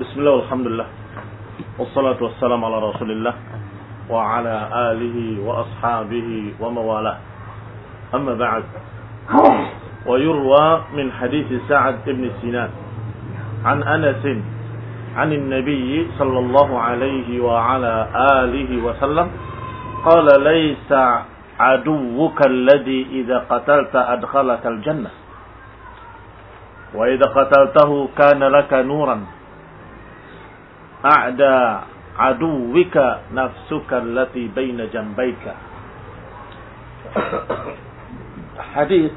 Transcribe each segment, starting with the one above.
بسم الله والحمد لله والصلاة والسلام على رسول الله وعلى آله وأصحابه وموالاه. أما بعد ويروى من حديث سعد بن سنان عن أنس عن النبي صلى الله عليه وعلى آله وسلم قال ليس عدوك الذي إذا قتلت أدخلك الجنة وإذا قتلته كان لك نورا أعدى عدوك نفسك التي بين جنبيك hadis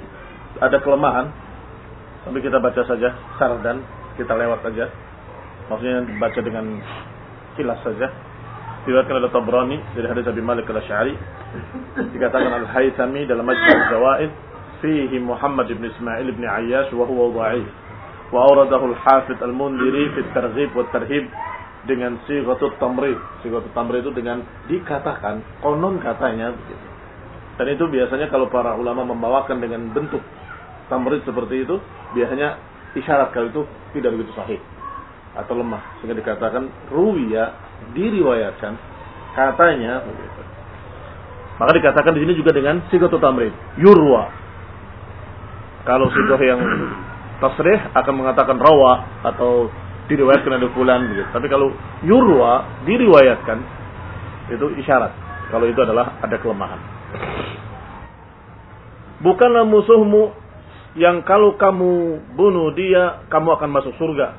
ada kelemahan tapi kita baca saja sardan kita lewat saja maksudnya baca dengan kilas saja diriwayatkan oleh Tabrani dari hadis Abi Malik al-Asy'ari dikatakan al-Haythami dalam Majmu' Zawaid fihi Muhammad ibn Ismail ibn Ayyash wa huwa dha'if wa awradahu al-Hafidh al-Mundhiri fi at-Targhib wa at-Tarhib dengan sighatut tamrid sighatut tamrid itu dengan dikatakan konon katanya begitu dan itu biasanya kalau para ulama membawakan dengan bentuk tamrid seperti itu biasanya isyarat kalau itu tidak begitu sahih atau lemah sehingga dikatakan ruwiya diriwayatkan katanya begitu. Maka dikatakan di sini juga dengan sigatu tamrid yurwa. Kalau sigah yang tasrih akan mengatakan rawa atau diriwayatkan ada fulan begitu. Tapi kalau yurwa diriwayatkan itu isyarat kalau itu adalah ada kelemahan. Bukanlah musuhmu yang kalau kamu bunuh dia kamu akan masuk surga.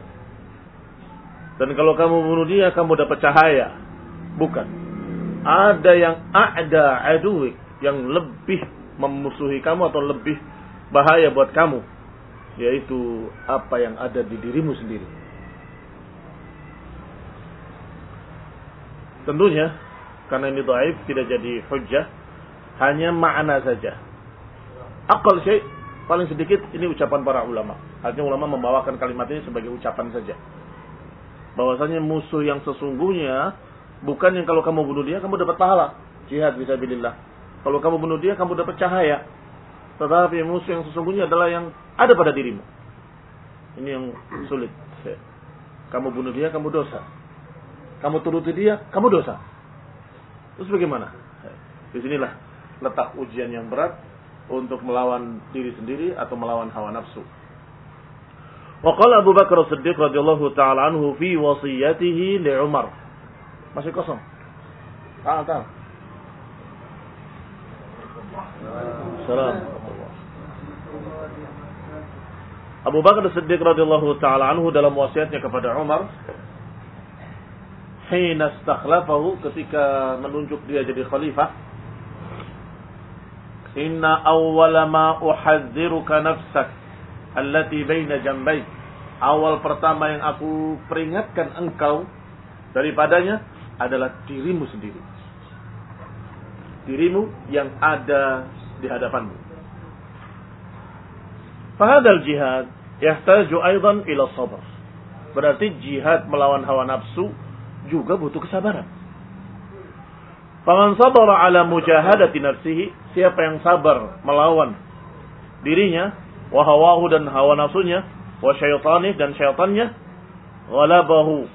Dan kalau kamu bunuh dia kamu dapat cahaya. Bukan. Ada yang ada aduik yang lebih memusuhi kamu atau lebih bahaya buat kamu yaitu apa yang ada di dirimu sendiri. Tentunya karena ini dhaif tidak jadi hujjah, hanya makna saja. Akal syai paling sedikit ini ucapan para ulama. Artinya ulama membawakan kalimat ini sebagai ucapan saja. Bahwasanya musuh yang sesungguhnya bukan yang kalau kamu bunuh dia kamu dapat pahala. Jihad bisa bilillah. Kalau kamu bunuh dia kamu dapat cahaya. Tetapi musuh yang sesungguhnya adalah yang ada pada dirimu. Ini yang sulit. Kamu bunuh dia kamu dosa. Kamu turuti dia kamu dosa. Terus bagaimana? Di sinilah letak ujian yang berat untuk melawan diri sendiri atau melawan hawa nafsu. Wa qala Abu Bakar As-Siddiq radhiyallahu taala anhu fi wasiyatihi li Umar. Masih kosong. Ah, tahu. Salam. Abu Bakar As-Siddiq radhiyallahu taala anhu dalam wasiatnya kepada Umar hina istakhlafahu ketika menunjuk dia jadi khalifah Inna awwala ma uhadziruka nafsak allati baina jambayk. Awal pertama yang aku peringatkan engkau daripadanya adalah dirimu sendiri. Dirimu yang ada di hadapanmu. Fahadal jihad yahtaju aidan ila sabr. Berarti jihad melawan hawa nafsu juga butuh kesabaran. Faman sabara ala mujahadati nafsihi, siapa yang sabar melawan dirinya, wa hawahu dan hawa nafsunya, wa syaitanih dan syaitannya, ghalabahu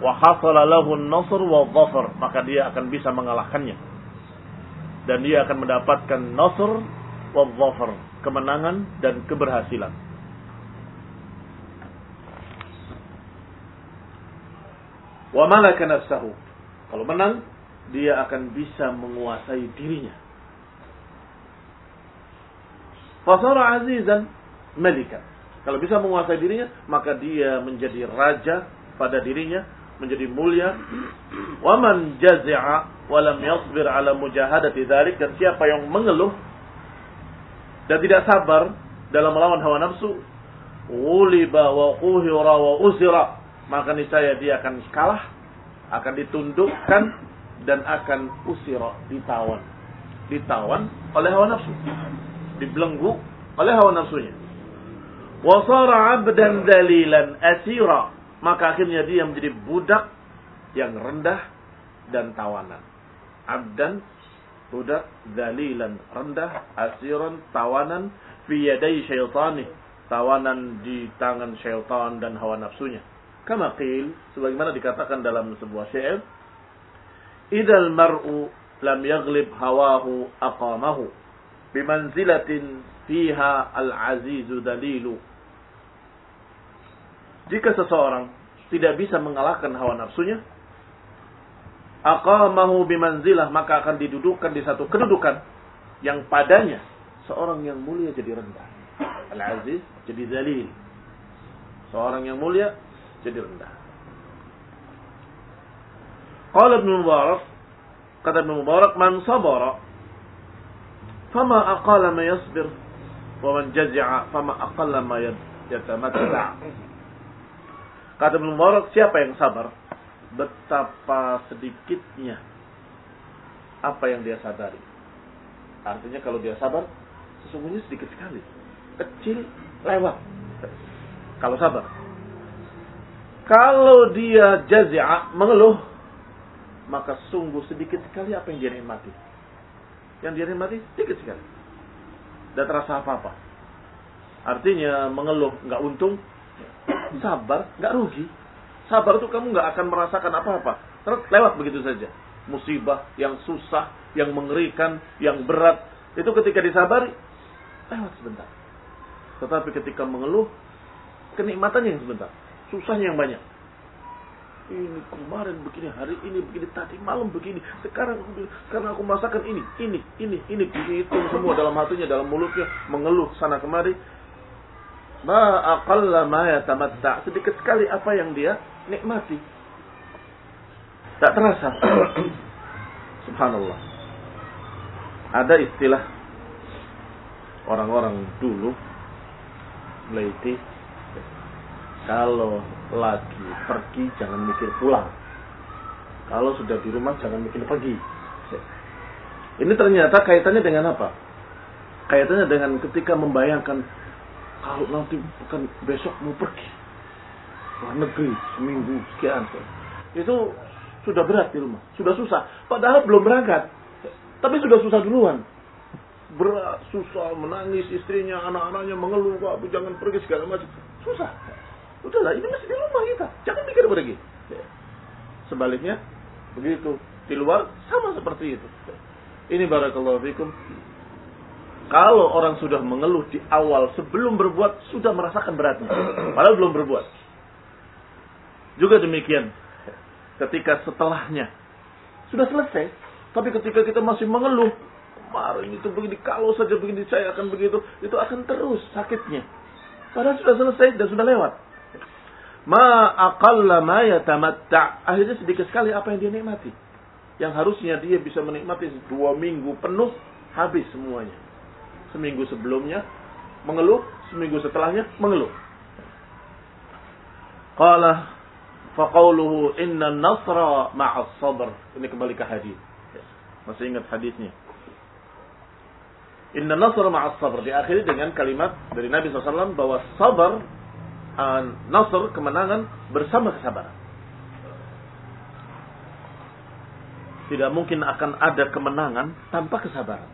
wa hasala lahu an-nasr wa dhafar, maka dia akan bisa mengalahkannya. Dan dia akan mendapatkan nasr wa dhafar, kemenangan dan keberhasilan. Wa malaka nafsahu. Kalau menang, dia akan bisa menguasai dirinya. Fasara azizan malika. Kalau bisa menguasai dirinya, maka dia menjadi raja pada dirinya, menjadi mulia. Waman jazi'a walam yasbir ala mujahadati dzalik dan siapa yang mengeluh dan tidak sabar dalam melawan hawa nafsu, uliba wa quhira wa usira, maka niscaya dia akan kalah, akan ditundukkan dan akan usira ditawan. Ditawan oleh hawa nafsu. Dibelenggu oleh hawa nafsunya. Wasara abdan dalilan asira. Maka akhirnya dia menjadi budak yang rendah dan tawanan. Abdan budak dalilan rendah asiran tawanan fi yadai syaitani. Tawanan di tangan syaitan dan hawa nafsunya Kama qil, sebagaimana dikatakan dalam sebuah syair, Idal mar'u lam yaglib hawahu aqamahu bimanzilatin fiha al-azizu dalilu. Jika seseorang tidak bisa mengalahkan hawa nafsunya, aqamahu bimanzilah maka akan didudukkan di satu kedudukan yang padanya seorang yang mulia jadi rendah. Al-aziz jadi dalil. Seorang yang mulia jadi rendah. Qala Ibn Mubarak, kata Ibn Mubarak, man sabara, fama aqala ma yasbir, wa man jazi'a, fama aqalla ma yatamatta. Kata Ibn Mubarak, siapa yang sabar, betapa sedikitnya apa yang dia sadari. Artinya kalau dia sabar, sesungguhnya sedikit sekali. Kecil, lewat. Kalau sabar. Kalau dia jazia mengeluh, maka sungguh sedikit sekali apa yang dia nikmati. Yang dia nikmati sedikit sekali. Tidak terasa apa-apa. Artinya mengeluh nggak untung, sabar nggak rugi. Sabar itu kamu nggak akan merasakan apa-apa. Terus lewat begitu saja. Musibah yang susah, yang mengerikan, yang berat. Itu ketika disabari, lewat sebentar. Tetapi ketika mengeluh, kenikmatannya yang sebentar susahnya yang banyak. Ini kemarin begini, hari ini begini, tadi malam begini, sekarang karena aku merasakan ini, ini, ini, ini, itu semua dalam hatinya, dalam mulutnya, mengeluh sana kemari. Ma aqalla ma yatamatta. Sedikit sekali apa yang dia nikmati. Tak terasa. Subhanallah. Ada istilah orang-orang dulu Melaiti kalau lagi pergi jangan mikir pulang. Kalau sudah di rumah jangan mikir pergi. Ini ternyata kaitannya dengan apa? Kaitannya dengan ketika membayangkan kalau nanti bukan besok mau pergi luar negeri seminggu sekian. Itu sudah berat di rumah, sudah susah. Padahal belum berangkat, tapi sudah susah duluan. Berat, susah, menangis istrinya, anak-anaknya mengeluh, Pak, jangan pergi segala macam. Susah. Udahlah, ini masih di rumah kita. Jangan mikir pergi. Ya. Sebaliknya, begitu. Di luar, sama seperti itu. Ini barakallahu fikum. Kalau orang sudah mengeluh di awal sebelum berbuat, sudah merasakan beratnya. Padahal belum berbuat. Juga demikian. Ketika setelahnya. Sudah selesai. Tapi ketika kita masih mengeluh, kemarin itu begini, kalau saja begini saya akan begitu, itu akan terus sakitnya. Padahal sudah selesai dan sudah lewat ma aqalla ma yatamatta. Akhirnya sedikit sekali apa yang dia nikmati. Yang harusnya dia bisa menikmati dua minggu penuh habis semuanya. Seminggu sebelumnya mengeluh, seminggu setelahnya mengeluh. Qala faqauluhu inna nasra ma'as sabr. Ini kembali ke hadis. Masih ingat hadisnya. Inna nasra ma'as sabr. Diakhiri dengan kalimat dari Nabi SAW bahwa sabar uh, nasr kemenangan bersama kesabaran. Tidak mungkin akan ada kemenangan tanpa kesabaran.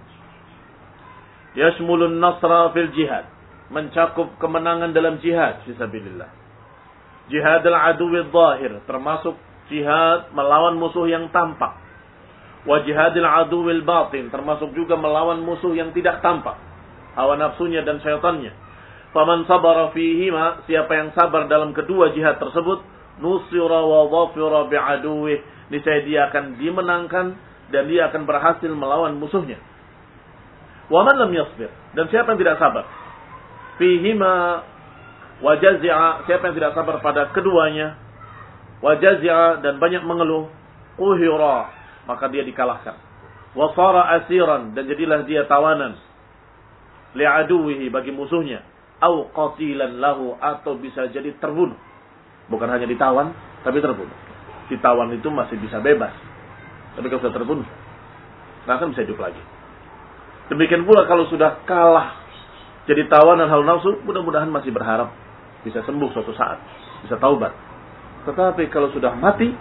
Yashmulun nasra fil jihad. Mencakup kemenangan dalam jihad. Fisabilillah. Jihad al-aduwi zahir. Termasuk jihad melawan musuh yang tampak. Wa jihadil aduwil batin. Termasuk juga melawan musuh yang tidak tampak. Hawa nafsunya dan syaitannya Faman sabara fihima, siapa yang sabar dalam kedua jihad tersebut, nusira wa dhafira bi'aduwih. Niscaya dia akan dimenangkan dan dia akan berhasil melawan musuhnya. Wa man lam yasbir. Dan siapa yang tidak sabar? Fihima wajazi'a. Siapa yang tidak sabar pada keduanya? Wajazi'a dan banyak mengeluh. Uhira. Maka dia dikalahkan. Wasara asiran. Dan jadilah dia tawanan. Li'aduwihi bagi musuhnya au qatilan lahu atau bisa jadi terbunuh. Bukan hanya ditawan, tapi terbunuh. Ditawan itu masih bisa bebas. Tapi kalau sudah terbunuh, nggak akan bisa hidup lagi. Demikian pula kalau sudah kalah jadi tawanan hal nafsu, mudah-mudahan masih berharap bisa sembuh suatu saat, bisa taubat. Tetapi kalau sudah mati,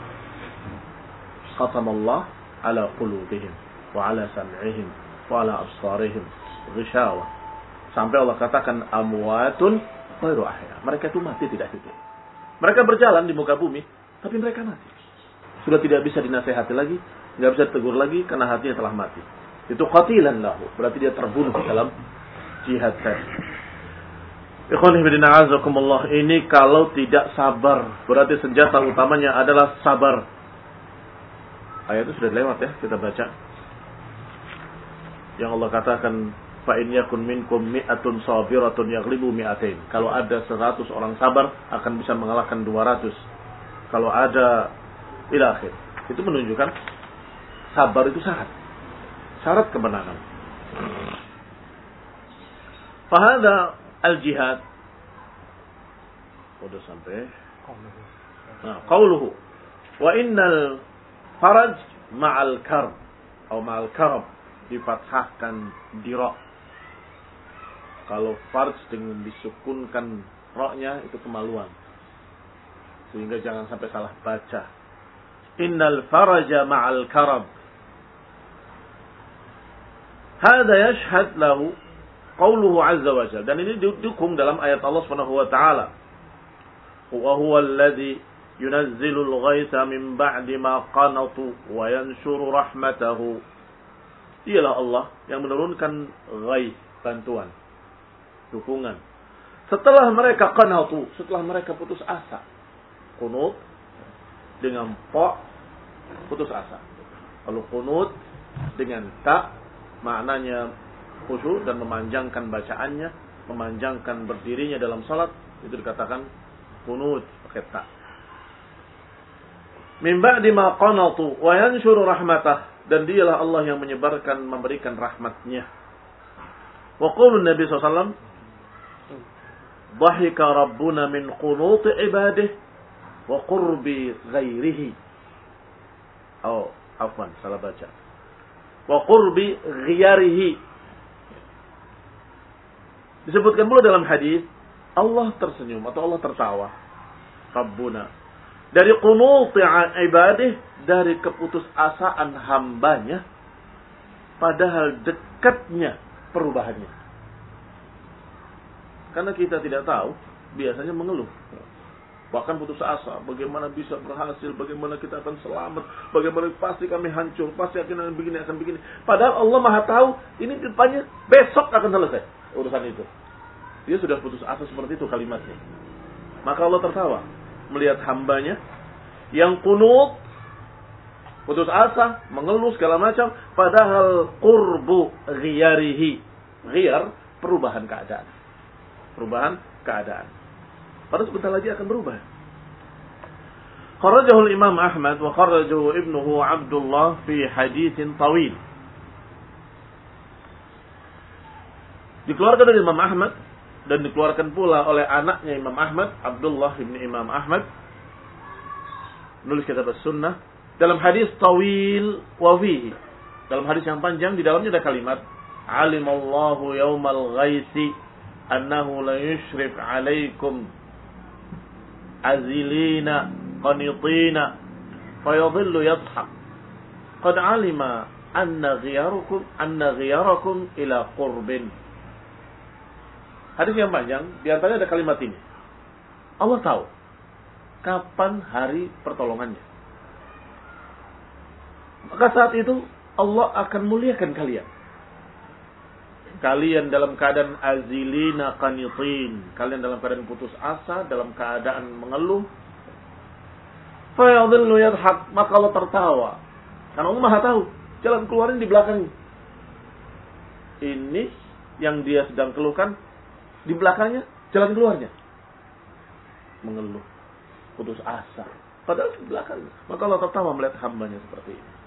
khatamallah ala qulubihim wa ala sam'ihim wa ala absarihim ghishawa Sampai Allah katakan amwatun ghairu ahya. Mereka itu mati tidak hidup. Mereka berjalan di muka bumi, tapi mereka mati. Sudah tidak bisa dinasehati lagi, nggak bisa tegur lagi karena hatinya telah mati. Itu qatilan lahu, berarti dia terbunuh dalam jihad tadi. Ikhwan azakumullah ini kalau tidak sabar, berarti senjata utamanya adalah sabar. Ayat itu sudah lewat ya, kita baca. Yang Allah katakan fa in yakun minkum mi'atun sabiratun yaghlibu mi'atain. Kalau ada 100 orang sabar akan bisa mengalahkan 200. Kalau ada ila akhir. Itu menunjukkan sabar itu syarat. Syarat kemenangan. Fahada al-jihad. Sudah sampai. Nah, qauluhu. Wa innal faraj ma'al karb. Atau ma'al karb. Difathahkan dirok kalau farj dengan disukunkan roknya itu kemaluan. Sehingga jangan sampai salah baca. Innal faraja ma'al karab. Hada yashhad lahu qawluhu azza wa jalla. Dan ini didukung dalam ayat Allah Subhanahu wa taala. Wa huwa alladhi yunazzilu al-ghaitha min ba'di ma qanatu wa yanshuru rahmatahu. Dialah Allah yang menurunkan ghaith, bantuan dukungan. Setelah mereka qanatu, setelah mereka putus asa. Kunut dengan po putus asa. Kalau kunut dengan tak maknanya khusyuk dan memanjangkan bacaannya, memanjangkan berdirinya dalam salat itu dikatakan kunut pakai tak. Min ba'di ma qanatu wa yanshuru rahmatah dan dialah Allah yang menyebarkan memberikan rahmatnya. Wa qulu Nabi SAW Rabbuna min qunut ibadah wa qurbi ghairihi. Oh, afwan, salah baca. Qurbi ghiyarihi. Disebutkan pula dalam hadis Allah tersenyum atau Allah tertawa. Rabbuna. Dari qunut ibadah, dari keputusasaan hambanya, padahal dekatnya perubahannya. Karena kita tidak tahu, biasanya mengeluh. Bahkan putus asa, bagaimana bisa berhasil, bagaimana kita akan selamat, bagaimana pasti kami hancur, pasti akan begini, akan begini. Padahal Allah maha tahu, ini depannya besok akan selesai urusan itu. Dia sudah putus asa seperti itu kalimatnya. Maka Allah tertawa melihat hambanya yang kunut, putus asa, mengeluh segala macam, padahal kurbu ghiyarihi. Ghiyar, perubahan keadaan perubahan keadaan. Pada sebentar lagi akan berubah. Kharajahul Imam Ahmad wa kharajahu ibnuhu Abdullah fi hadithin tawil. Dikeluarkan dari Imam Ahmad dan dikeluarkan pula oleh anaknya Imam Ahmad, Abdullah bin Imam Ahmad. Nulis kitab sunnah dalam hadis tawil wa fihi. Dalam hadis yang panjang di dalamnya ada kalimat alimallahu yaumal ghaisi annahu la yushrif alaikum azilina qanitina فيظل yadhhak. Qad alima anna ghiyarukum anna ghiyarakum ila qurbin. Hadis yang panjang di antaranya ada kalimat ini. Allah tahu kapan hari pertolongannya. Maka saat itu Allah akan muliakan kalian kalian dalam keadaan azilina qanitin. Kalian dalam keadaan putus asa dalam keadaan mengeluh. Fayadhillu yadhak maka Allah tertawa. Karena Allah Maha tahu. Jalan keluarin di belakang. Ini yang dia sedang keluhkan di belakangnya jalan keluarnya. Mengeluh. Putus asa. Padahal di belakang maka Allah tertawa melihat hambanya seperti ini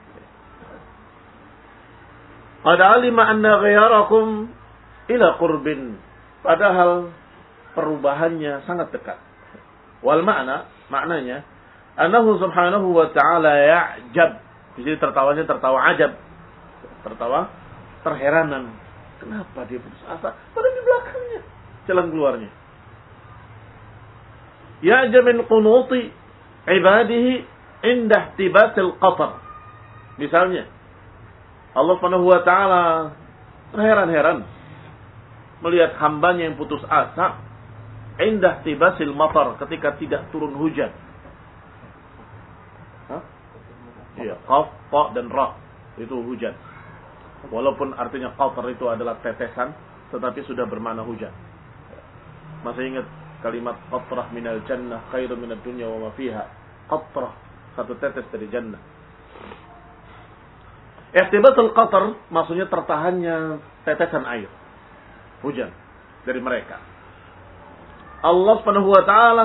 Qad alima anna ghayarakum ila qurbin. Padahal perubahannya sangat dekat. Wal makna, maknanya, annahu subhanahu wa ta'ala ya'jab. Di sini tertawanya tertawa ajab. Tertawa terheranan. Kenapa dia putus asa? Padahal di belakangnya jalan keluarnya. Ya'jab min qunuti ibadihi indah tibatil qatar. Misalnya, Allah Subhanahu wa taala heran-heran melihat hambanya yang putus asa indah tibasil matar ketika tidak turun hujan. Hah? Iya, qaf, ta dan ra itu hujan. Walaupun artinya qatar itu adalah tetesan, tetapi sudah bermakna hujan. Masih ingat kalimat qatrah minal jannah khairu minad dunya wa ma fiha. Qatrah, satu tetes dari jannah. Ihtibatul qatar maksudnya tertahannya tetesan air. Hujan dari mereka. Allah Subhanahu wa taala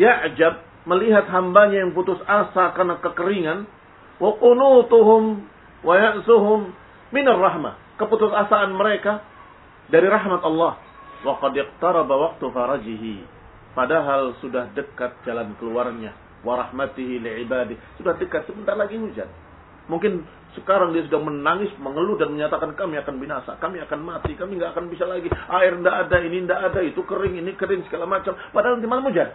ya'jab melihat hambanya yang putus asa karena kekeringan wa qunutuhum wa ya'suhum minar rahmah. Keputusasaan mereka dari rahmat Allah. Wa qad iqtaraba waqtu farajihi. Padahal sudah dekat jalan keluarnya. Wa rahmatihi li'ibadi. Sudah dekat sebentar lagi hujan. Mungkin sekarang dia sudah menangis, mengeluh dan menyatakan kami akan binasa, kami akan mati, kami nggak akan bisa lagi. Air tidak ada, ini tidak ada, itu kering, ini kering segala macam. Padahal nanti malam hujan.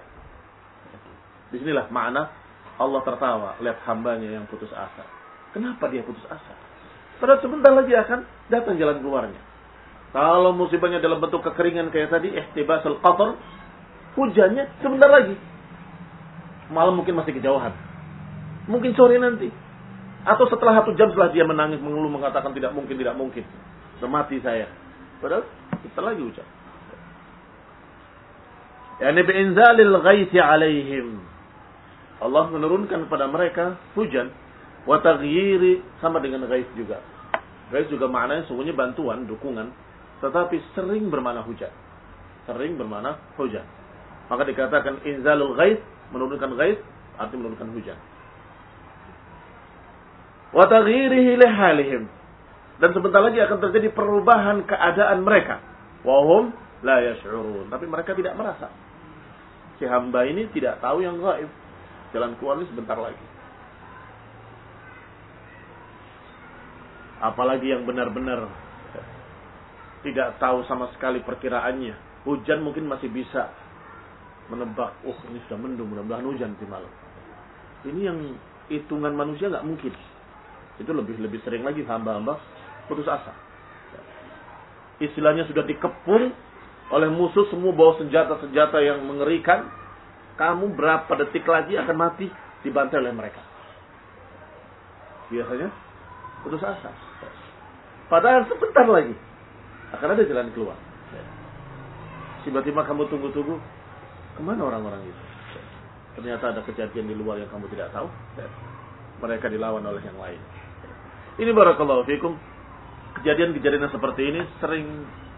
Di sinilah makna Allah tertawa lihat hambanya yang putus asa. Kenapa dia putus asa? Padahal sebentar lagi akan datang jalan keluarnya. Kalau musibahnya dalam bentuk kekeringan kayak tadi, ihtibasul qatr, hujannya sebentar lagi. Malam mungkin masih kejauhan. Mungkin sore nanti. Atau setelah satu jam setelah dia menangis, mengeluh, mengatakan tidak mungkin, tidak mungkin. Semati saya. Padahal kita lagi hujan. Yani bi'inzalil ghaisi alaihim. Allah menurunkan kepada mereka hujan Wa sama dengan ghais juga. Ghais juga maknanya sungguhnya bantuan, dukungan, tetapi sering bermana hujan. Sering bermana hujan. Maka dikatakan inzalul ghais, menurunkan ghais, arti menurunkan hujan. Wa taghyirihi lihalihim. Dan sebentar lagi akan terjadi perubahan keadaan mereka. Wahum la yash'urun. Tapi mereka tidak merasa. Si hamba ini tidak tahu yang gaib. Jalan keluar ini sebentar lagi. Apalagi yang benar-benar tidak tahu sama sekali perkiraannya. Hujan mungkin masih bisa menebak, oh ini sudah mendung, mudah-mudahan hujan di malam. Ini yang hitungan manusia nggak mungkin. Itu lebih lebih sering lagi hamba-hamba putus asa. Istilahnya sudah dikepung oleh musuh semua bawa senjata-senjata yang mengerikan. Kamu berapa detik lagi akan mati dibantai oleh mereka. Biasanya putus asa. Padahal sebentar lagi akan ada jalan keluar. Tiba-tiba kamu tunggu-tunggu, ke mana orang-orang itu? Ternyata ada kejadian di luar yang kamu tidak tahu. Mereka dilawan oleh yang lain. Ini barakallahu fikum. Kejadian-kejadian seperti ini sering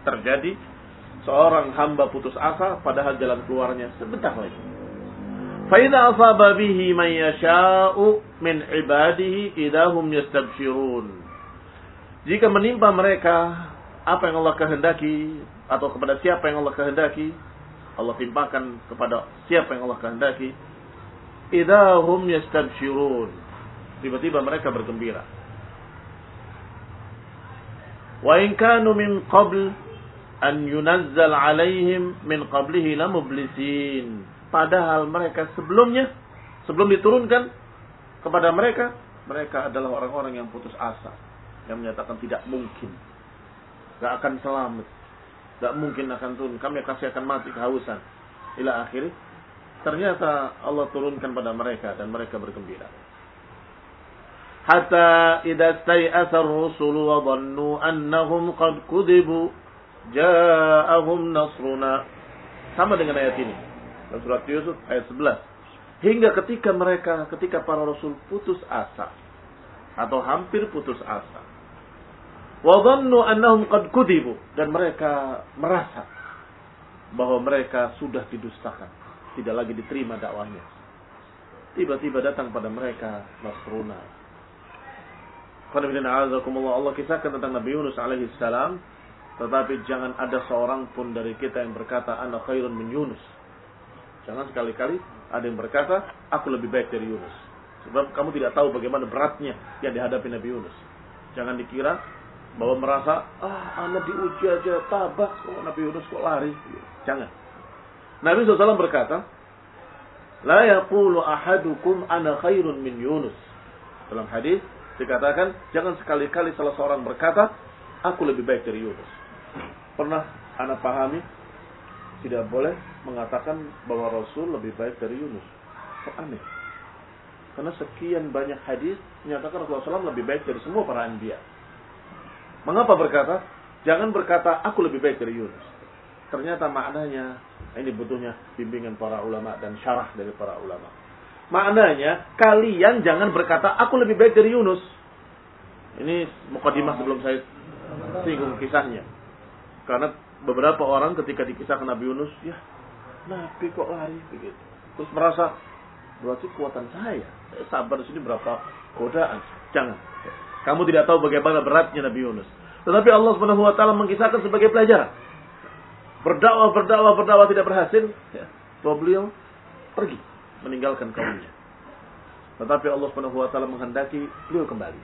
terjadi. Seorang hamba putus asa padahal jalan keluarnya sebentar lagi. Faidah asaba bihi man yasha'u min ibadihi idahum yastabshirun. Jika menimpa mereka apa yang Allah kehendaki atau kepada siapa yang Allah kehendaki, Allah timpakan kepada siapa yang Allah kehendaki, idahum yastabshirun. Tiba-tiba mereka bergembira. Wa in kanu min qabl an yunazzal alaihim min qablihi Padahal mereka sebelumnya, sebelum diturunkan kepada mereka, mereka adalah orang-orang yang putus asa. Yang menyatakan tidak mungkin. Gak akan selamat. Gak mungkin akan turun. Kami kasih akan mati kehausan. Ila akhir. Ternyata Allah turunkan pada mereka dan mereka bergembira. Hatta idza stai'asa ar-rusulu wa dhannu annahum qad kudibu ja'ahum nasruna. Sama dengan ayat ini. Dan surat Yusuf ayat 11. Hingga ketika mereka, ketika para rasul putus asa. Atau hampir putus asa. Wadhannu annahum qad kudibu. Dan mereka merasa bahwa mereka sudah didustakan. Tidak lagi diterima dakwahnya. Tiba-tiba datang pada mereka Nasruna. Allah kisahkan tentang Nabi Yunus alaihi salam. Tetapi jangan ada seorang pun dari kita yang berkata, Anak khairun min Yunus Jangan sekali-kali ada yang berkata, aku lebih baik dari Yunus. Sebab kamu tidak tahu bagaimana beratnya yang dihadapi Nabi Yunus. Jangan dikira bahwa merasa, ah anak diuji aja, tabak, kok Nabi Yunus kok lari. Jangan. Nabi SAW berkata, La yaqulu ahadukum ana khairun min Yunus. Dalam hadis dikatakan, jangan sekali-kali salah seorang berkata, aku lebih baik dari Yunus. Pernah anak pahami tidak boleh mengatakan bahwa Rasul lebih baik dari Yunus. Kok aneh? Karena sekian banyak hadis menyatakan Rasulullah SAW lebih baik dari semua para anbiya. Mengapa berkata? Jangan berkata aku lebih baik dari Yunus. Ternyata maknanya ini butuhnya bimbingan para ulama dan syarah dari para ulama. Maknanya kalian jangan berkata aku lebih baik dari Yunus. Ini mukadimah sebelum saya singgung kisahnya. Karena beberapa orang ketika dikisahkan Nabi Yunus, ya Nabi kok lari begitu. Terus merasa berarti kuatan saya. Saya sabar di sini berapa godaan. Jangan. Kamu tidak tahu bagaimana beratnya Nabi Yunus. Tetapi Allah Subhanahu wa taala mengisahkan sebagai pelajaran. Berdakwah, berdakwah, berdakwah tidak berhasil, ya, bahwa beliau pergi meninggalkan kaumnya. Tetapi Allah Subhanahu wa taala menghendaki beliau kembali.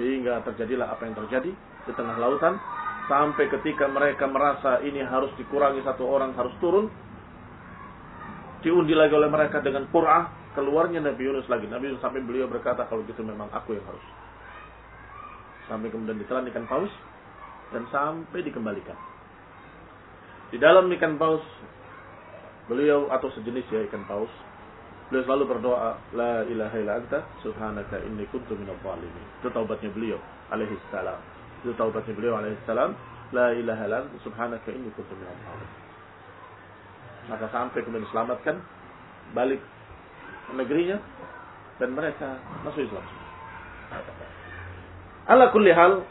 Sehingga terjadilah apa yang terjadi di tengah lautan sampai ketika mereka merasa ini harus dikurangi satu orang harus turun diundi lagi oleh mereka dengan qur'ah keluarnya Nabi Yunus lagi Nabi Yunus sampai beliau berkata kalau gitu memang aku yang harus sampai kemudian ditelan ikan paus dan sampai dikembalikan di dalam ikan paus beliau atau sejenis ya ikan paus beliau selalu berdoa la ilaha illa anta subhanaka inni kuntu minadh dhalimin itu taubatnya beliau alaihi salam itu taubatnya beliau alaihissalam. La ilaha illa subhanaka inni kuntu minal Maka sampai kemudian diselamatkan, balik negerinya dan mereka masuk Islam. Ala kulli hal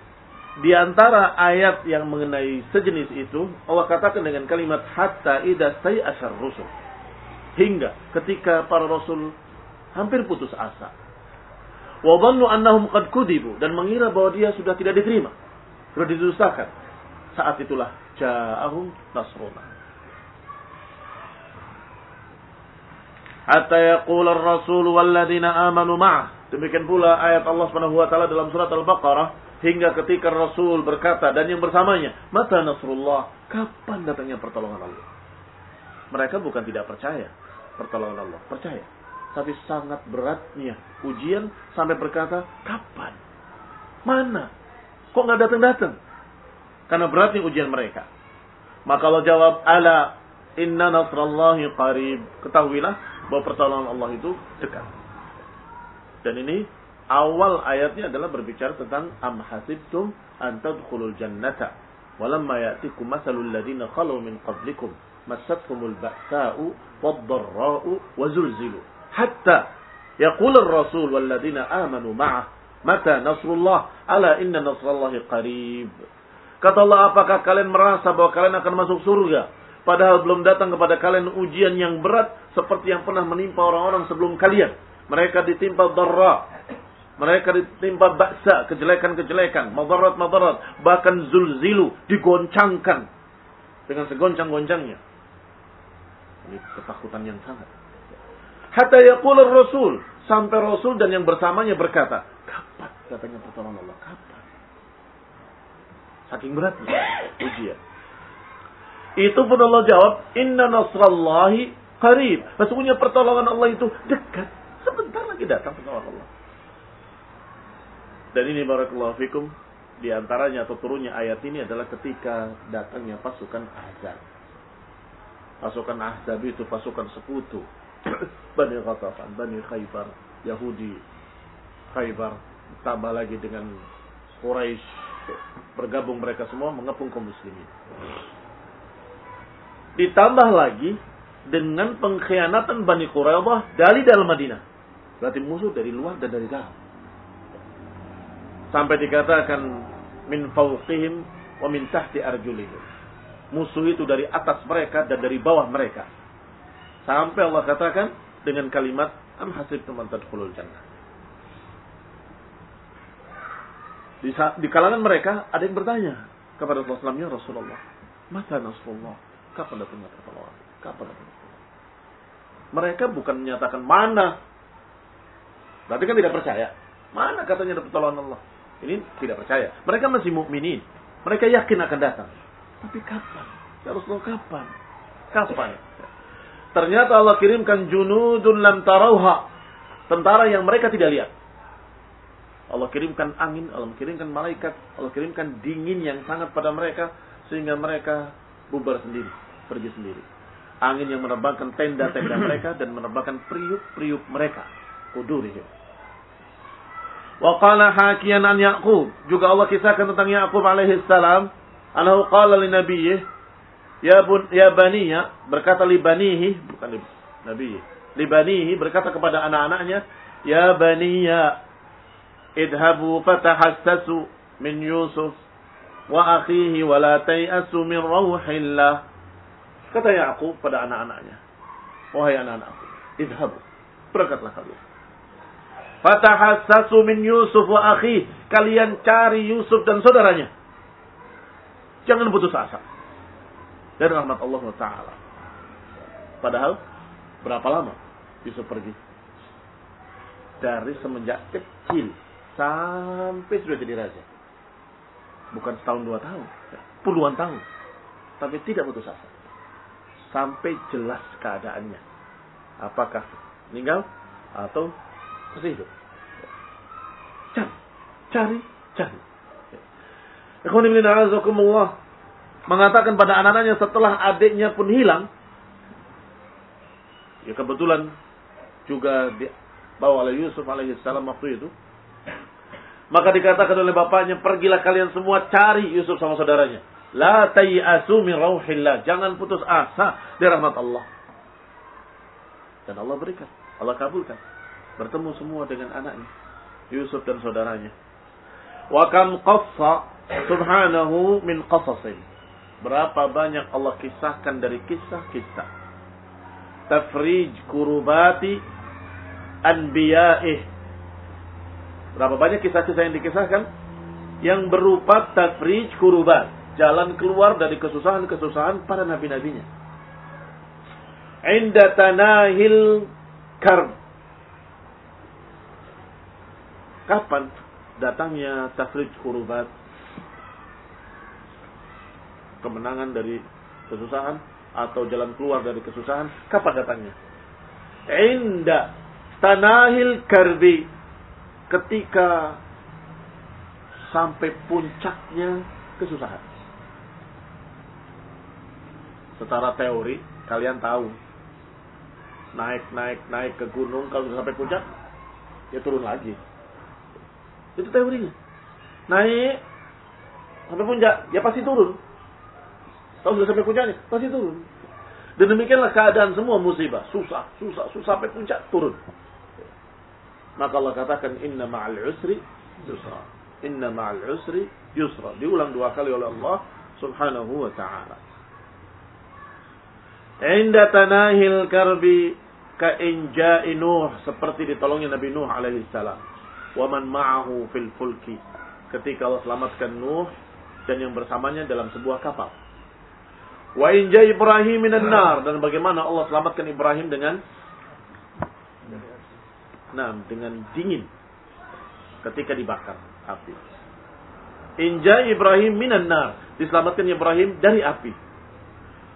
di antara ayat yang mengenai sejenis itu Allah katakan dengan kalimat hatta idza asar rusul hingga ketika para rasul hampir putus asa wa dhannu annahum qad kudibu dan mengira bahwa dia sudah tidak diterima sudah didustakan. Saat itulah ja'ahum nasruna. Hatta yaqul ar-rasul walladzina amanu ma'ah. Demikian pula ayat Allah Subhanahu wa taala dalam surat Al-Baqarah hingga ketika Rasul berkata dan yang bersamanya, "Mata nasrullah?" Kapan datangnya pertolongan Allah? Mereka bukan tidak percaya pertolongan Allah, percaya. Tapi sangat beratnya ujian sampai berkata, "Kapan? Mana?" Kok nggak datang-datang? Karena beratnya ujian mereka. Maka Allah jawab, Ala inna nasrallahi qarib. Ketahuilah bahwa pertolongan Allah itu dekat. Dan ini awal ayatnya adalah berbicara tentang am hasibtum an tadkhulul jannata walamma ya'tikum masalul ladina khalu min qablikum massatkumul ba'sa'u wad-dharra'u wa zulzilu hatta yaqul ar-rasul wal ladina amanu ma'ah Mata nasrullah? Ala inna nasrullahi qarib. Kata Allah, apakah kalian merasa bahwa kalian akan masuk surga? Padahal belum datang kepada kalian ujian yang berat seperti yang pernah menimpa orang-orang sebelum kalian. Mereka ditimpa darra. Mereka ditimpa baksa, kejelekan-kejelekan, madarat-madarat, bahkan zulzilu, digoncangkan dengan segoncang-goncangnya. Ini ketakutan yang sangat. Hatta yaqul rasul sampai Rasul dan yang bersamanya berkata, kapan datangnya pertolongan Allah? Kapan? Saking beratnya ujian. Itu pun Allah jawab, Inna nasrallahi qarib. Sesungguhnya pertolongan Allah itu dekat. Sebentar lagi datang pertolongan Allah. Dan ini barakallahu fikum di antaranya atau turunnya ayat ini adalah ketika datangnya pasukan Ahzab. Pasukan Ahzab itu pasukan sekutu Bani Ghatafan, Bani Khaybar, Yahudi, Khaybar, tambah lagi dengan Quraisy, bergabung mereka semua mengepung kaum muslimin. Ditambah lagi dengan pengkhianatan Bani Quraidah dari dalam Madinah. Berarti musuh dari luar dan dari dalam. Sampai dikatakan min fawqihim wa min tahti arjulihim. Musuh itu dari atas mereka dan dari bawah mereka. Sampai Allah katakan dengan kalimat am hasibtum an tadkhulul jannah. Di, di kalangan mereka ada yang bertanya kepada Rasulullah ya Rasulullah, mata Rasulullah, kapan datangnya pertolongan? Kapan pertolongan? Mereka bukan menyatakan mana. Berarti kan tidak percaya. Mana katanya ada pertolongan Allah? Ini tidak percaya. Mereka masih mukminin. Mereka yakin akan datang. Tapi kapan? Ya Rasulullah kapan? Kapan? Ternyata Allah kirimkan junudun lam tarauha. Tentara yang mereka tidak lihat. Allah kirimkan angin, Allah kirimkan malaikat, Allah kirimkan dingin yang sangat pada mereka sehingga mereka bubar sendiri. pergi sendiri. Angin yang menerbangkan tenda-tenda mereka dan menerbangkan periuk-periuk mereka. Kudurihim. Wa qala hakiyan an Yaqub. Juga Allah kisahkan tentang Yaqub alaihi salam. Anahu qala li nabiyyih. Ya, bun, ya baniya. Berkata li banihi. Bukan li nabiyyih. Li banihi. Berkata kepada anak-anaknya. Ya baniya. Idhabu fatahassasu min Yusuf. Wa akhihi wa la tay'asu min rawhillah. Kata Yaqub pada anak-anaknya. Wahai anak-anakku. Idhabu. Berangkatlah kalian. Fatahassasu min Yusuf wa akhi. Kalian cari Yusuf dan saudaranya. Jangan putus asa. Dari rahmat Allah Ta'ala. Padahal, berapa lama Yusuf pergi? Dari semenjak kecil. Sampai sudah jadi raja. Bukan setahun dua tahun. Puluhan tahun. Tapi tidak putus asa sampai jelas keadaannya. Apakah meninggal atau masih hidup. Cari, cari, cari. Ikhwanimillah mengatakan pada anak-anaknya setelah adiknya pun hilang. Ya kebetulan juga dibawa oleh Yusuf alaihissalam waktu itu. Maka dikatakan oleh bapaknya, pergilah kalian semua cari Yusuf sama saudaranya. La tayasu min rauhillah. Jangan putus asa dari rahmat Allah. Dan Allah berikan. Allah kabulkan. Bertemu semua dengan anaknya. Yusuf dan saudaranya. Wa kam qassa subhanahu min qasasin. Berapa banyak Allah kisahkan dari kisah-kisah. Tafrij kurubati anbiya'ih. Berapa banyak kisah-kisah yang dikisahkan? Yang berupa tafrij kurubat jalan keluar dari kesusahan-kesusahan para nabi-nabinya. Inda tanahil karb. Kapan datangnya tafrij kurubat? Kemenangan dari kesusahan atau jalan keluar dari kesusahan, kapan datangnya? Inda tanahil karbi. Ketika sampai puncaknya kesusahan secara teori kalian tahu naik naik naik ke gunung kalau sudah sampai puncak ya turun lagi itu teorinya. Naik sampai puncak ya pasti turun. Kalau sudah sampai puncaknya? Pasti turun. Dan demikianlah keadaan semua musibah. Susah susah susah sampai puncak turun. Maka Allah katakan inna ma'al usri yusra. Inna ma'al usri yusra. Diulang dua kali oleh Allah subhanahu wa ta'ala. Inda tanahil karbi ka inja'i Nuh. Seperti ditolongnya Nabi Nuh alaihi salam. Wa man ma'ahu fil fulki. Ketika Allah selamatkan Nuh dan yang bersamanya dalam sebuah kapal. Wa inja Ibrahim minan nar. Dan bagaimana Allah selamatkan Ibrahim dengan? Nah, dengan dingin. Ketika dibakar api. Inja Ibrahim minan nar, diselamatkan Ibrahim dari api.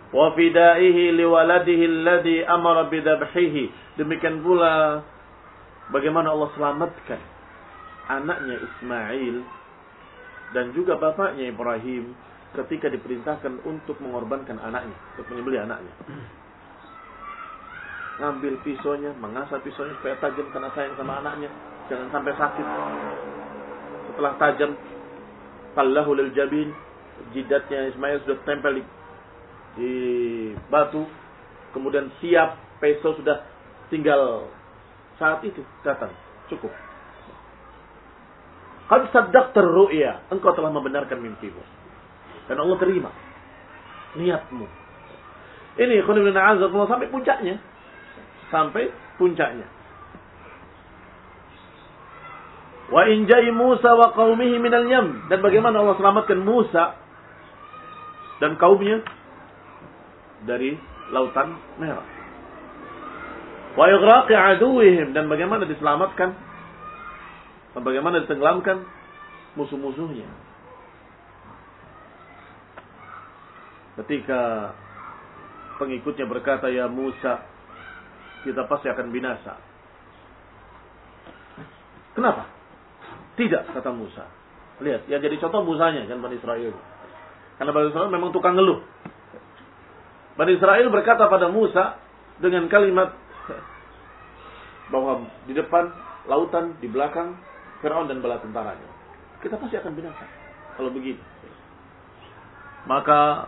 Wa fidaihi liwaladihi alladhi amara bidabhihi demikian pula bagaimana Allah selamatkan anaknya Ismail dan juga bapaknya Ibrahim ketika diperintahkan untuk mengorbankan anaknya untuk menyembelih anaknya. Ngambil pisaunya mengasah pisaunya supaya tajam karena sayang sama anaknya jangan sampai sakit. Setelah tajam tallahu lil jabin jidatnya Ismail sudah tempel di di batu, kemudian siap, peso sudah tinggal. Saat itu datang, cukup. Qad saddaq terru'ya, engkau telah membenarkan mimpimu. Dan Allah terima niatmu. Ini khonibun a'azakumullah sampai puncaknya. Sampai puncaknya. Wa injai Musa wa qaumihi minal yam. Dan bagaimana Allah selamatkan Musa dan kaumnya dari lautan merah. Wa ighraqi aduwihim dan bagaimana diselamatkan bagaimana ditenggelamkan musuh-musuhnya. Ketika pengikutnya berkata, "Ya Musa, kita pasti akan binasa." Kenapa? Tidak, kata Musa. Lihat, ya jadi contoh Musanya kan Bani Israel. Karena Bani Israel memang tukang ngeluh. Bani Israel berkata pada Musa dengan kalimat bahwa di depan lautan, di belakang Firaun dan bala tentaranya. Kita pasti akan binasa kalau begini. Maka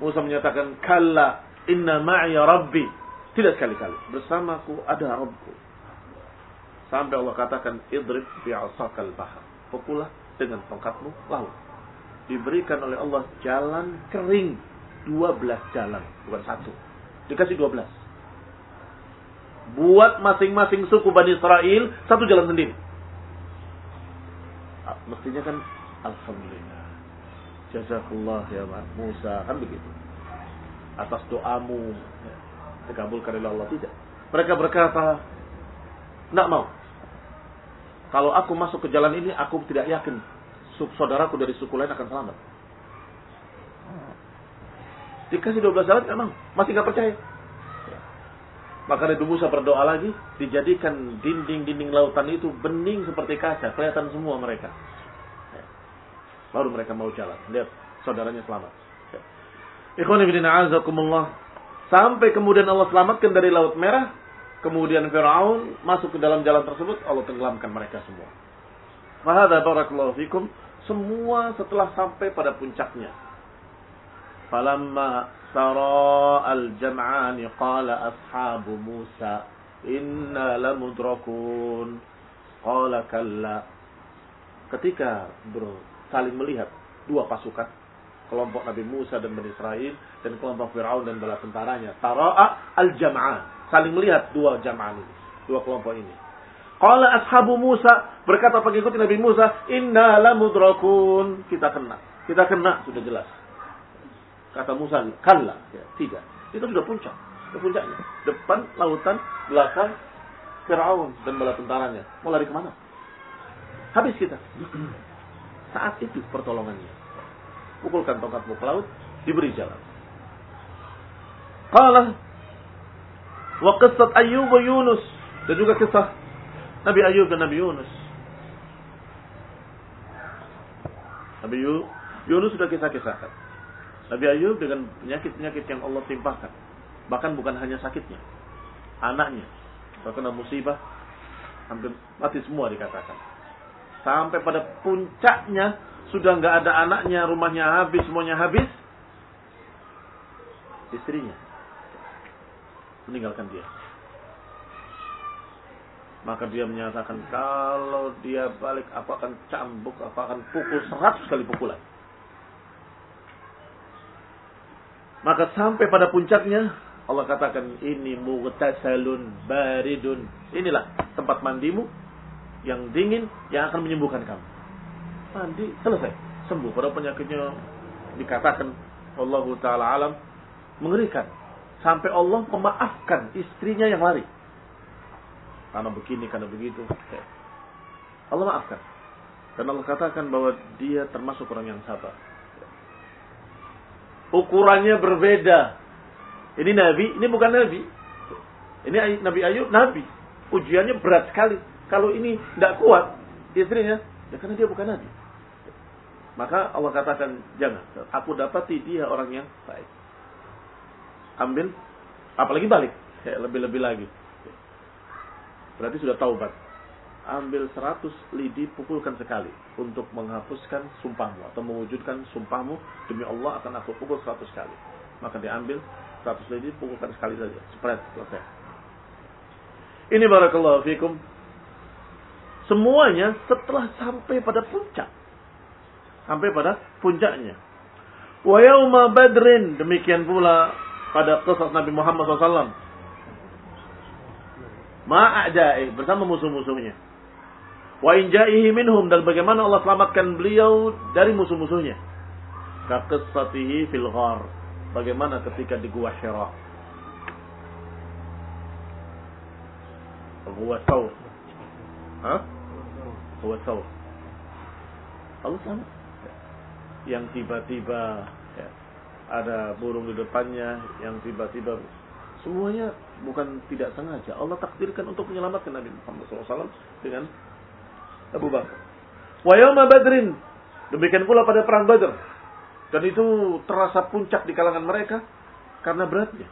Musa menyatakan, "Kalla inna ma'iya rabbi." Tidak sekali-kali. Bersamaku ada Rabbku. Sampai Allah katakan, "Idrib bi'asakal bahar." Pukullah dengan tongkatmu laut. Diberikan oleh Allah jalan kering 12 jalan, bukan satu. Dikasih 12. Buat masing-masing suku Bani Israel satu jalan sendiri. Mestinya kan Alhamdulillah. Jazakallah ya Musa. Kan begitu. Atas doamu. Ya, dikabulkan oleh Allah. Tidak. Mereka berkata, tidak mau. Kalau aku masuk ke jalan ini, aku tidak yakin saudaraku dari suku lain akan selamat. Dikasih 12 jalan memang masih nggak percaya. Maka Nabi Musa berdoa lagi, dijadikan dinding-dinding lautan itu bening seperti kaca, kelihatan semua mereka. Baru mereka mau jalan. Lihat saudaranya selamat. Ikhwan ibn a'azakumullah. Sampai kemudian Allah selamatkan dari Laut Merah. Kemudian Fir'aun masuk ke dalam jalan tersebut. Allah tenggelamkan mereka semua. Fahada barakallahu fikum. Semua setelah sampai pada puncaknya. Falamma tara al-jam'ani qala ashabu Musa inna lamudrakun. Qala kalla. Ketika bro saling melihat dua pasukan kelompok Nabi Musa dan Bani Israel dan kelompok Firaun dan bala tentaranya tara'a al-jam'an. Saling melihat dua jam'an ini dua kelompok ini. Qala ashabu Musa berkata pengikut Nabi Musa inna lamudrakun. Kita kena kita kena sudah jelas Kata Musa, kalla. Ya, tidak. Itu sudah puncak. Itu puncaknya. Depan lautan, belakang Fir'aun dan bala tentaranya. Mau lari ke mana? Habis kita. Saat itu pertolongannya. Pukulkan tongkatmu ke laut, diberi jalan. Qala wa qissat Ayyub wa Yunus dan juga kisah Nabi Ayub dan Nabi Yunus. Nabi Yunus sudah kisah-kisahkan. Nabi Ayub dengan penyakit-penyakit yang Allah timpakan. Bahkan bukan hanya sakitnya. Anaknya. Terkena musibah. Hampir mati semua dikatakan. Sampai pada puncaknya. Sudah nggak ada anaknya. Rumahnya habis. Semuanya habis. Istrinya. Meninggalkan dia. Maka dia menyatakan kalau dia balik apa akan cambuk, apa akan pukul seratus kali pukulan. Maka sampai pada puncaknya Allah katakan ini mughtasalun baridun. Inilah tempat mandimu yang dingin yang akan menyembuhkan kamu. Mandi selesai, sembuh. Pada penyakitnya dikatakan Allah taala alam mengerikan sampai Allah memaafkan istrinya yang lari. Karena begini, karena begitu. Allah maafkan. Dan Allah katakan bahwa dia termasuk orang yang sabar ukurannya berbeda. Ini nabi, ini bukan nabi. Ini Nabi Ayub, nabi. Ujiannya berat sekali. Kalau ini tidak kuat istrinya, ya karena dia bukan nabi. Maka Allah katakan, jangan. Aku dapati dia orang yang baik. Ambil, apalagi balik. Lebih-lebih lagi. Berarti sudah taubat ambil seratus lidi pukulkan sekali untuk menghapuskan sumpahmu atau mewujudkan sumpahmu demi Allah akan aku pukul seratus kali. Maka diambil seratus lidi pukulkan sekali saja. Spread selesai. Ini barakallahu fikum. Semuanya setelah sampai pada puncak. Sampai pada puncaknya. Wa yauma badrin. Demikian pula pada kisah Nabi Muhammad SAW. Ma'adai bersama musuh-musuhnya Wa inja'ihi minhum dan bagaimana Allah selamatkan beliau dari musuh-musuhnya. Kaqissatihi fil ghar. Bagaimana ketika di gua Hira. Gua Saur. Hah? Gua Saur. Allah selamat. Yang tiba-tiba ya, ada burung di depannya, yang tiba-tiba semuanya bukan tidak sengaja. Allah takdirkan untuk menyelamatkan Nabi Muhammad SAW dengan Abu Bakar. Wa yawma badrin. Demikian pula pada perang Badr. Dan itu terasa puncak di kalangan mereka. Karena beratnya.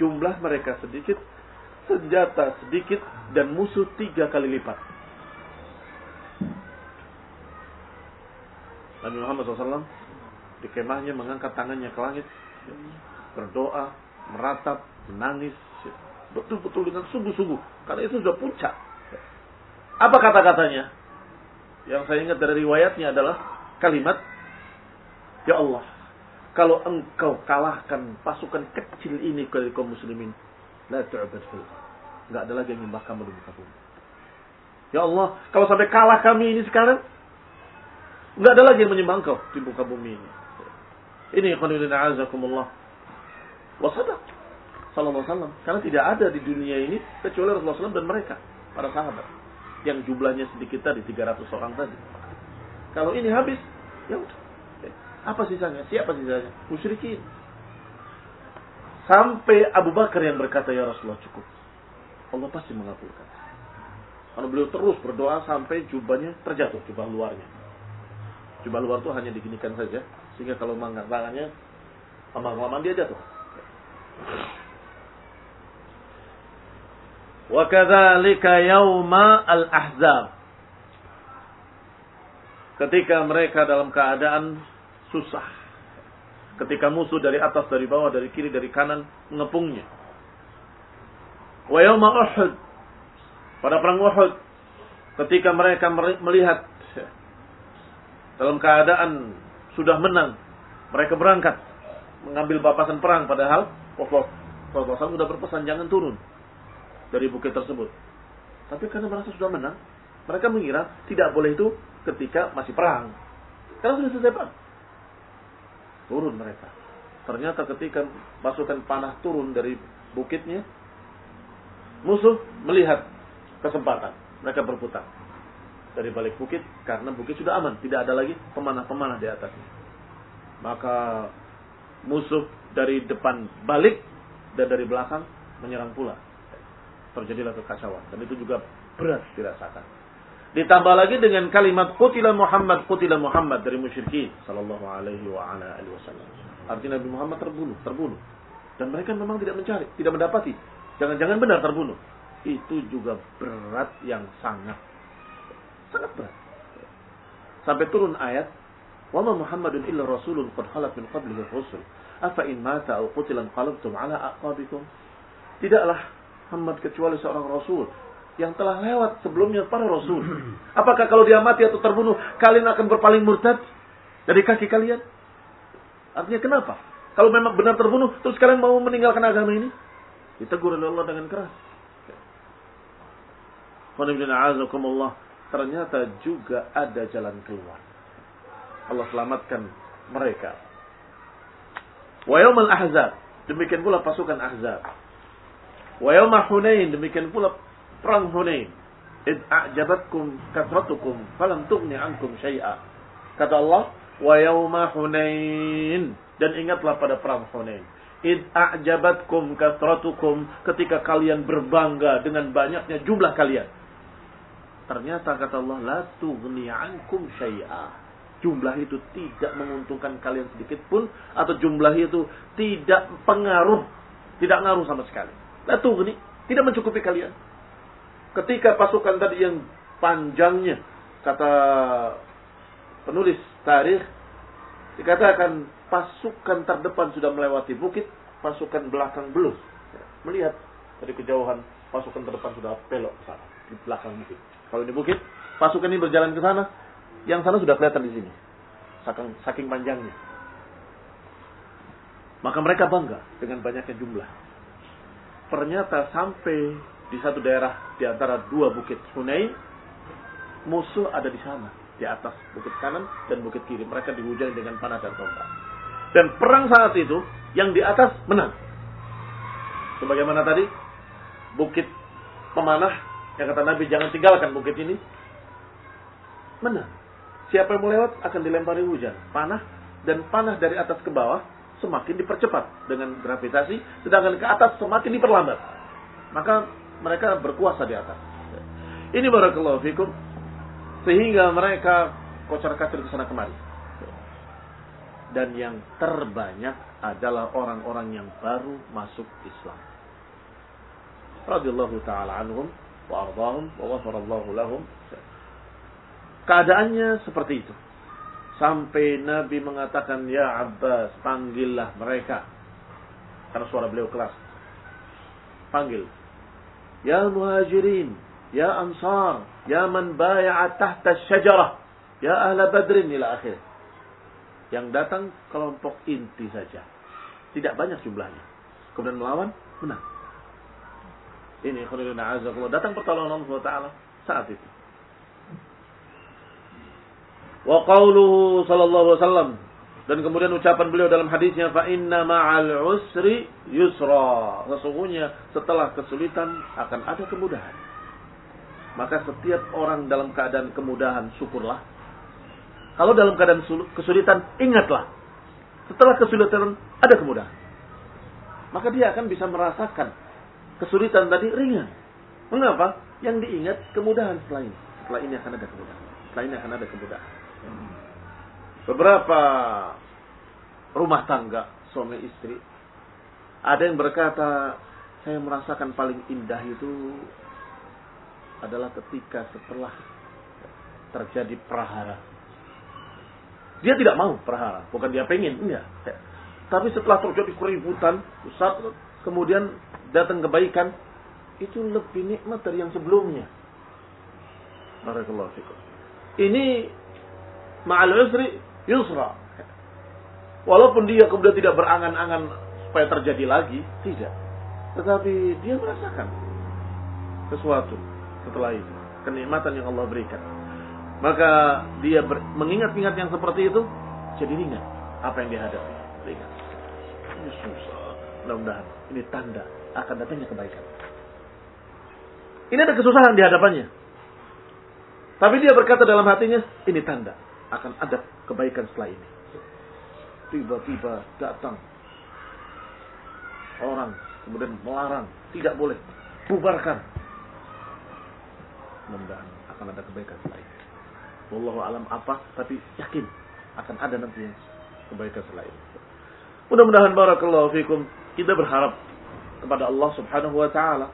Jumlah mereka sedikit, senjata sedikit, dan musuh tiga kali lipat. Nabi Muhammad SAW di kemahnya mengangkat tangannya ke langit, berdoa, meratap, menangis, betul-betul dengan sungguh-sungguh, karena itu sudah puncak. Apa kata-katanya? Yang saya ingat dari riwayatnya adalah kalimat, Ya Allah, kalau engkau kalahkan pasukan kecil ini dari kaum muslimin, la tu'bad fil Enggak ada lagi yang nyembah kamu di muka bumi. Ya Allah, kalau sampai kalah kami ini sekarang, enggak ada lagi yang menyembah engkau di muka bumi ini. Ini khonilina azakumullah. Wasadak. Sallallahu alaihi wasallam. Karena tidak ada di dunia ini kecuali Rasulullah SAW dan mereka. Para sahabat. Yang jumlahnya sedikit tadi. 300 orang tadi. Kalau ini habis. Ya udah. Apa sisanya? Siapa sisanya? Musyrikin. Sampai Abu Bakar yang berkata, Ya Rasulullah cukup. Allah pasti mengabulkan. Karena beliau terus berdoa sampai jubahnya terjatuh, jubah luarnya. Jubah luar itu hanya diginikan saja. Sehingga kalau mengangkat tangannya, lama-lama dia jatuh. Wa kadzalika yauma al-ahzab. Ketika mereka dalam keadaan susah. Ketika musuh dari atas, dari bawah, dari kiri, dari kanan mengepungnya. Wa yauma Uhud. Pada perang Uhud. Ketika mereka melihat dalam keadaan sudah menang. Mereka berangkat mengambil papasan perang padahal Rasulullah sudah berpesan jangan turun dari bukit tersebut. Tapi karena merasa sudah menang, mereka mengira tidak boleh itu ketika masih perang. Karena sudah selesai perang. Turun mereka. Ternyata ketika pasukan panah turun dari bukitnya, musuh melihat kesempatan. Mereka berputar dari balik bukit karena bukit sudah aman, tidak ada lagi pemanah-pemanah di atasnya. Maka musuh dari depan balik dan dari belakang menyerang pula. Terjadilah kekacauan dan itu juga berat dirasakan. Ditambah lagi dengan kalimat qutila Muhammad qutila Muhammad dari musyrikin sallallahu alaihi wa ala alihi wasallam. Artinya Nabi Muhammad terbunuh, terbunuh. Dan mereka memang tidak mencari, tidak mendapati. Jangan-jangan benar terbunuh. Itu juga berat yang sangat Sangat berat. Sampai turun ayat, "Wa ma Muhammadun illa rasulun qad khalat min qablihi rusul. Afa in mata aw qutila qalabtum ala aqabikum?" Tidaklah Muhammad kecuali seorang rasul yang telah lewat sebelumnya para rasul. Apakah kalau dia mati atau terbunuh, kalian akan berpaling murtad dari kaki kalian? Artinya kenapa? Kalau memang benar terbunuh, terus kalian mau meninggalkan agama ini? Ditegur oleh Allah dengan keras. Ternyata juga ada jalan keluar. Allah selamatkan mereka. Wa ahzab, demikian pula pasukan ahzab. Wa yawma hunain, demikian pula perang hunain. Id a'jabatkum kasratukum falam tughni ankum syai'a. Kata Allah, wa yawma hunain. Dan ingatlah pada perang hunain. Id a'jabatkum kasratukum ketika kalian berbangga dengan banyaknya jumlah kalian Ternyata kata Allah, la tughni ankum syai'a. Jumlah itu tidak menguntungkan kalian sedikit pun atau jumlah itu tidak pengaruh, tidak ngaruh sama sekali. La tughni, tidak mencukupi kalian. Ketika pasukan tadi yang panjangnya kata penulis tarikh dikatakan pasukan terdepan sudah melewati bukit, pasukan belakang belum. Melihat dari kejauhan pasukan terdepan sudah belok ke sana di belakang bukit. Kalau di bukit, pasukan ini berjalan ke sana, yang sana sudah kelihatan di sini. Saking, saking panjangnya. Maka mereka bangga dengan banyaknya jumlah. Ternyata sampai di satu daerah di antara dua bukit Hunain, musuh ada di sana, di atas bukit kanan dan bukit kiri. Mereka dihujani dengan panah dan tombak. Dan perang saat itu, yang di atas menang. Sebagaimana tadi, bukit pemanah yang kata Nabi jangan tinggalkan bukit ini. Menang. Siapa yang mau lewat akan dilempari hujan. Panah dan panah dari atas ke bawah semakin dipercepat dengan gravitasi. Sedangkan ke atas semakin diperlambat. Maka mereka berkuasa di atas. Ini barakallahu fikum. Sehingga mereka kocar kacir ke sana kemari. Dan yang terbanyak adalah orang-orang yang baru masuk Islam. Radhiyallahu taala anhum wa ardahum wa lahum. Keadaannya seperti itu. Sampai Nabi mengatakan, Ya Abbas, panggillah mereka. Karena suara beliau keras. Panggil. Ya muhajirin, ya ansar, ya man baya'a tahta syajarah, ya ahla badrin ila akhir. Yang datang kelompok inti saja. Tidak banyak jumlahnya. Kemudian melawan, menang. Ini khulilina azakullah. Datang pertolongan Allah Ta'ala saat itu. Wa qawluhu sallallahu alaihi wasallam dan kemudian ucapan beliau dalam hadisnya fa inna ma'al usri yusra. Sesungguhnya setelah kesulitan akan ada kemudahan. Maka setiap orang dalam keadaan kemudahan syukurlah. Kalau dalam keadaan kesulitan ingatlah. Setelah kesulitan ada kemudahan. Maka dia akan bisa merasakan kesulitan tadi ringan. Mengapa? Yang diingat kemudahan setelah ini. Setelah ini akan ada kemudahan. Setelah ini akan ada kemudahan. Beberapa rumah tangga suami istri ada yang berkata saya merasakan paling indah itu adalah ketika setelah terjadi prahara. Dia tidak mau prahara, bukan dia pengen, enggak. Tapi setelah terjadi keributan, saat kemudian datang kebaikan, itu lebih nikmat dari yang sebelumnya. Barakallahu fikum. Ini ma'al usri yusra. Walaupun dia kemudian tidak berangan-angan supaya terjadi lagi, tidak. Tetapi dia merasakan sesuatu setelah itu, kenikmatan yang Allah berikan. Maka dia mengingat-ingat yang seperti itu, jadi ringan apa yang dihadapi. Ringan. Ini susah. Mudah-mudahan ini tanda akan datangnya kebaikan. Ini ada kesusahan di hadapannya. Tapi dia berkata dalam hatinya, ini tanda akan ada kebaikan setelah ini. Tiba-tiba datang orang kemudian melarang, tidak boleh, bubarkan. Mudah-mudahan akan ada kebaikan setelah ini. Wallahu alam apa, tapi yakin akan ada nanti kebaikan setelah ini. Mudah-mudahan barakallahu fikum kita berharap kepada Allah Subhanahu wa taala.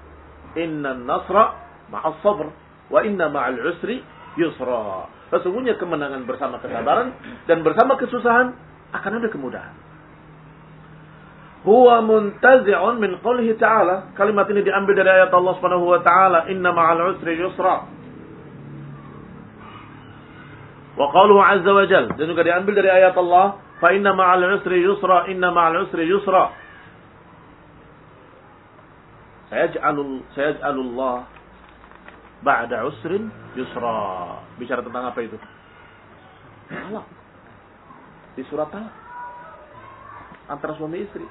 Inna nasra ma'as sabr wa inna ma'al usri yusra. Sesungguhnya kemenangan bersama kesabaran dan bersama kesusahan akan ada kemudahan. Huwa muntazi'un min qawlihi ta'ala. Kalimat ini diambil dari ayat Allah Subhanahu wa taala, "Inna ma'al usri yusra." Wa qawluhu 'azza wa jalla dan juga diambil dari ayat Allah, "Fa inna ma'al usri yusra, inna ma'al usri yusra." Sayaj'alul sayaj'alullah ba'da usrin yusra. Bicara tentang apa itu? Talak. Di surat talak. Antara suami istri.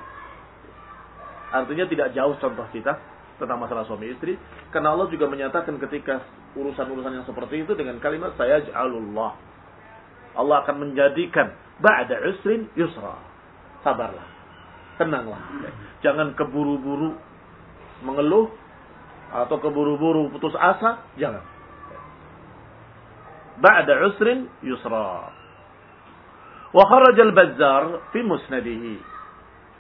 Artinya tidak jauh contoh kita tentang masalah suami istri. Karena Allah juga menyatakan ketika urusan-urusan yang seperti itu dengan kalimat saya ja'alullah. Allah akan menjadikan ba'da usrin yusra. Sabarlah. Tenanglah. Jangan keburu-buru mengeluh atau keburu-buru putus asa, jangan. Ba'da usrin yusra. Wa kharaja al-Bazzar fi musnadihi.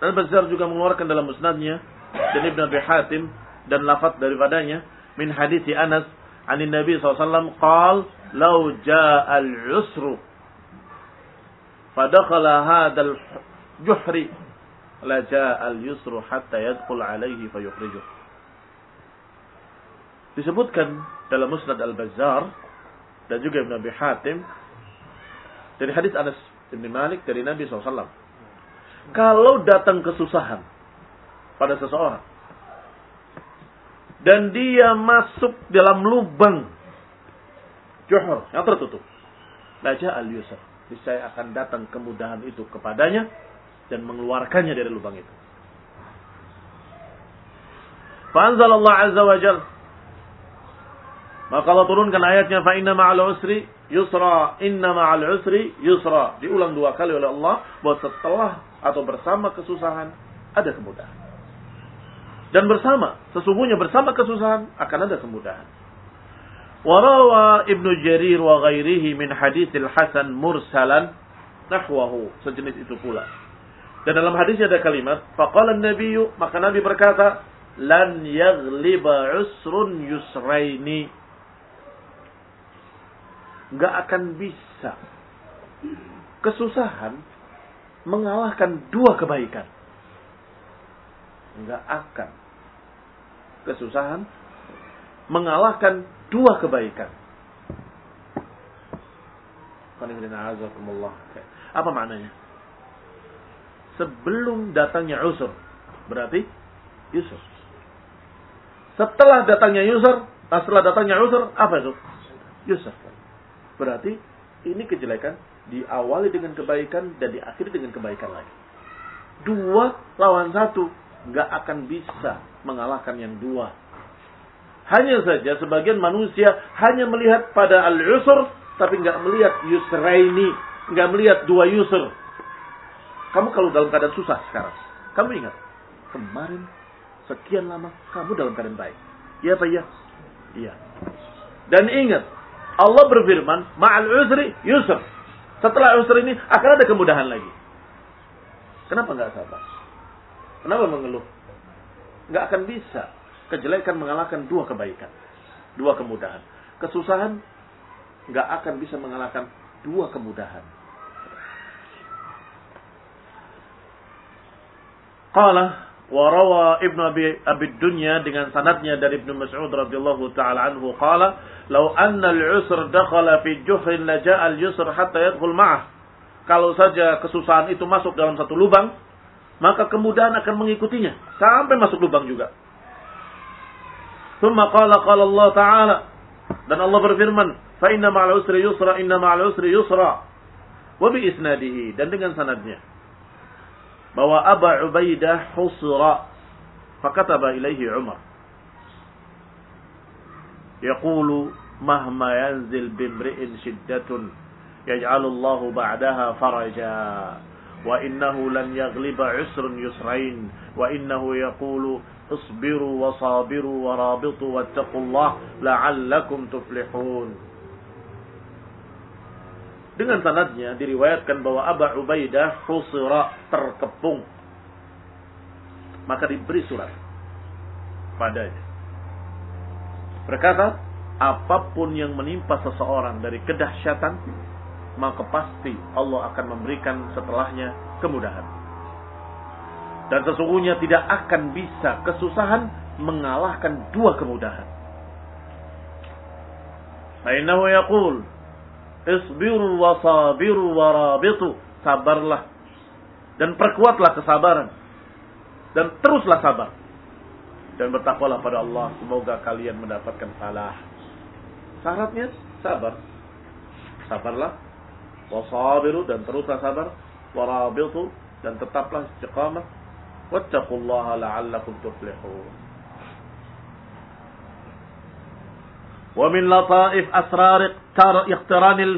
Al-Bazzar juga mengeluarkan dalam musnadnya dan Ibn Abi Hatim dan lafaz daripadanya min hadis Anas عن النبي صلى الله عليه وسلم قال لو جاء العسر فدخل هذا الجحر لجاء اليسر حتى يدخل عليه فيخرجه disebutkan dalam Musnad Al-Bazzar dan juga Ibn Abi Hatim dari hadis Anas bin Malik dari Nabi SAW. Kalau datang kesusahan pada seseorang dan dia masuk dalam lubang johor yang tertutup, Laja al-Yusuf. Saya akan datang kemudahan itu kepadanya dan mengeluarkannya dari lubang itu. Fanzalallah azza wa jalla maka Allah turunkan ayatnya fa inna ma'al usri yusra, inna ma'al usri yusra. Diulang dua kali oleh Allah bahwa setelah atau bersama kesusahan ada kemudahan. Dan bersama, sesungguhnya bersama kesusahan akan ada kemudahan. Warawa Ibnu Jarir wa ghairihi min haditsil Hasan mursalan nahwahu sejenis itu pula. Dan dalam hadisnya ada kalimat, faqala an-nabiyyu, maka Nabi berkata, lan yaghliba usrun yusraini. Enggak akan bisa kesusahan mengalahkan dua kebaikan. Enggak akan kesusahan mengalahkan dua kebaikan. Apa maknanya? Sebelum datangnya usur. Berarti yusur. Setelah datangnya yusur, nah setelah datangnya usur, apa itu? Yusur. Berarti ini kejelekan diawali dengan kebaikan dan diakhiri dengan kebaikan lagi. Dua lawan satu nggak akan bisa mengalahkan yang dua. Hanya saja sebagian manusia hanya melihat pada al-usur tapi nggak melihat yusraini, nggak melihat dua yusur. Kamu kalau dalam keadaan susah sekarang, kamu ingat kemarin sekian lama kamu dalam keadaan baik. Iya apa iya? Iya. Dan ingat, Allah berfirman, ma'al usri yusr. Setelah usri ini akan ada kemudahan lagi. Kenapa nggak sabar? Kenapa mengeluh? Nggak akan bisa. Kejelekan mengalahkan dua kebaikan. Dua kemudahan. Kesusahan nggak akan bisa mengalahkan dua kemudahan. Qala wa rawa Ibnu Abi Abi Dunya dengan sanadnya dari Ibnu Mas'ud radhiyallahu taala anhu qala law anna al-usr dakhala fi juhrin la ja'a al-yusr hatta. Kalau saja kesusahan itu masuk dalam satu lubang, maka kemudahan akan mengikutinya sampai masuk lubang juga. Thumma qala qala Allah Ta'ala dan Allah berfirman, "Fa inna ma'al usri yusra, inna ma'al usri yusra." Wa bi isnadihi dan dengan sanadnya bahwa Aba Ubaidah husra fakataba ilaihi Umar yaqulu mahma yanzil bimri'in shiddatun yaj'alullahu ba'daha faraja وإنه لن يغلب عسر يسرين وإنه يقول اصبروا وصابروا ورابطوا واتقوا الله لعلكم تفلحون dengan sanadnya diriwayatkan bahwa Aba Ubaidah husira terkepung maka diberi surat padanya berkata apa pun yang menimpa seseorang dari kedahsyatan maka pasti Allah akan memberikan setelahnya kemudahan. Dan sesungguhnya tidak akan bisa kesusahan mengalahkan dua kemudahan. Fainahu yaqul isbiru wa sabiru wa rabitu. Sabarlah. Dan perkuatlah kesabaran. Dan teruslah sabar. Dan bertakwalah pada Allah. Semoga kalian mendapatkan salah. Syaratnya sabar. Sabarlah. Wasabiru dan teruslah sabar. Warabitu dan tetaplah istiqamah. Wattaqullaha la'allakum tuflihun iqtiranil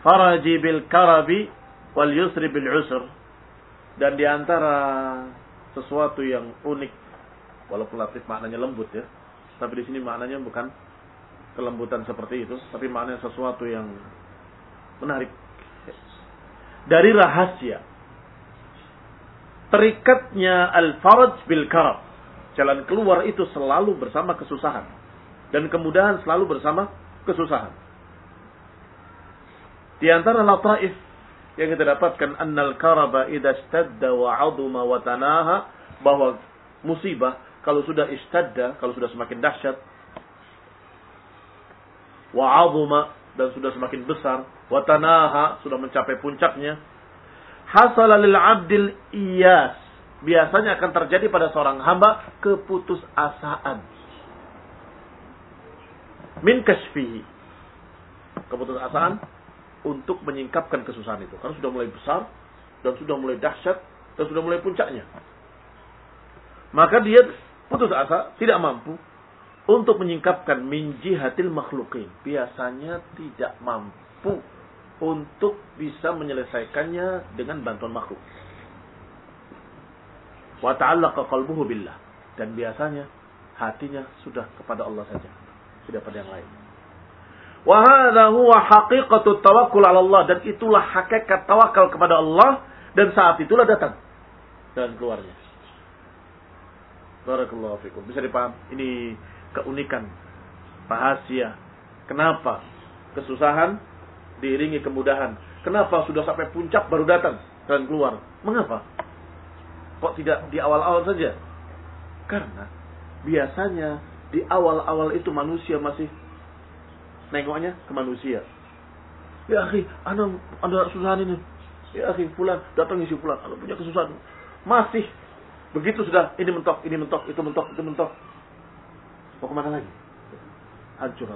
faraji bil karabi wal yusri bil usr. Dan di antara sesuatu yang unik walaupun latif maknanya lembut ya tapi di sini maknanya bukan kelembutan seperti itu tapi maknanya sesuatu yang menarik. Dari rahasia. Terikatnya al-faraj bil karab. Jalan keluar itu selalu bersama kesusahan dan kemudahan selalu bersama kesusahan. Di antara lataif yang kita dapatkan annal karaba idza istadda wa 'azuma wa tanaha bahwa musibah kalau sudah istadda, kalau sudah semakin dahsyat wa 'azuma dan sudah semakin besar watanaha sudah mencapai puncaknya hasala lil abdil iyas biasanya akan terjadi pada seorang hamba keputusasaan min kasfihi. Keputusasaan untuk menyingkapkan kesusahan itu. Karena sudah mulai besar dan sudah mulai dahsyat dan sudah mulai puncaknya. Maka dia putus asa tidak mampu untuk menyingkapkan min jihatil makhlukin biasanya tidak mampu untuk bisa menyelesaikannya dengan bantuan makhluk. Wa ta'allaqa qalbuhu billah. Dan biasanya hatinya sudah kepada Allah saja, tidak pada yang lain. Wa hadha huwa haqiqatu tawakkul 'ala Allah dan itulah hakikat tawakal kepada Allah dan saat itulah datang dan keluarnya. Barakallahu fikum. Bisa dipaham? Ini keunikan rahasia. Kenapa kesusahan diiringi kemudahan? Kenapa sudah sampai puncak baru datang dan keluar? Mengapa? Kok tidak di awal-awal saja? Karena biasanya di awal-awal itu manusia masih nengoknya ke manusia. Ya akhi, anda, anda susahan ini. Ya akhi, pulang datang isi pulang. Anda punya kesusahan. Masih. Begitu sudah, ini mentok, ini mentok, itu mentok, itu mentok. Mau ke mana lagi? Hancur.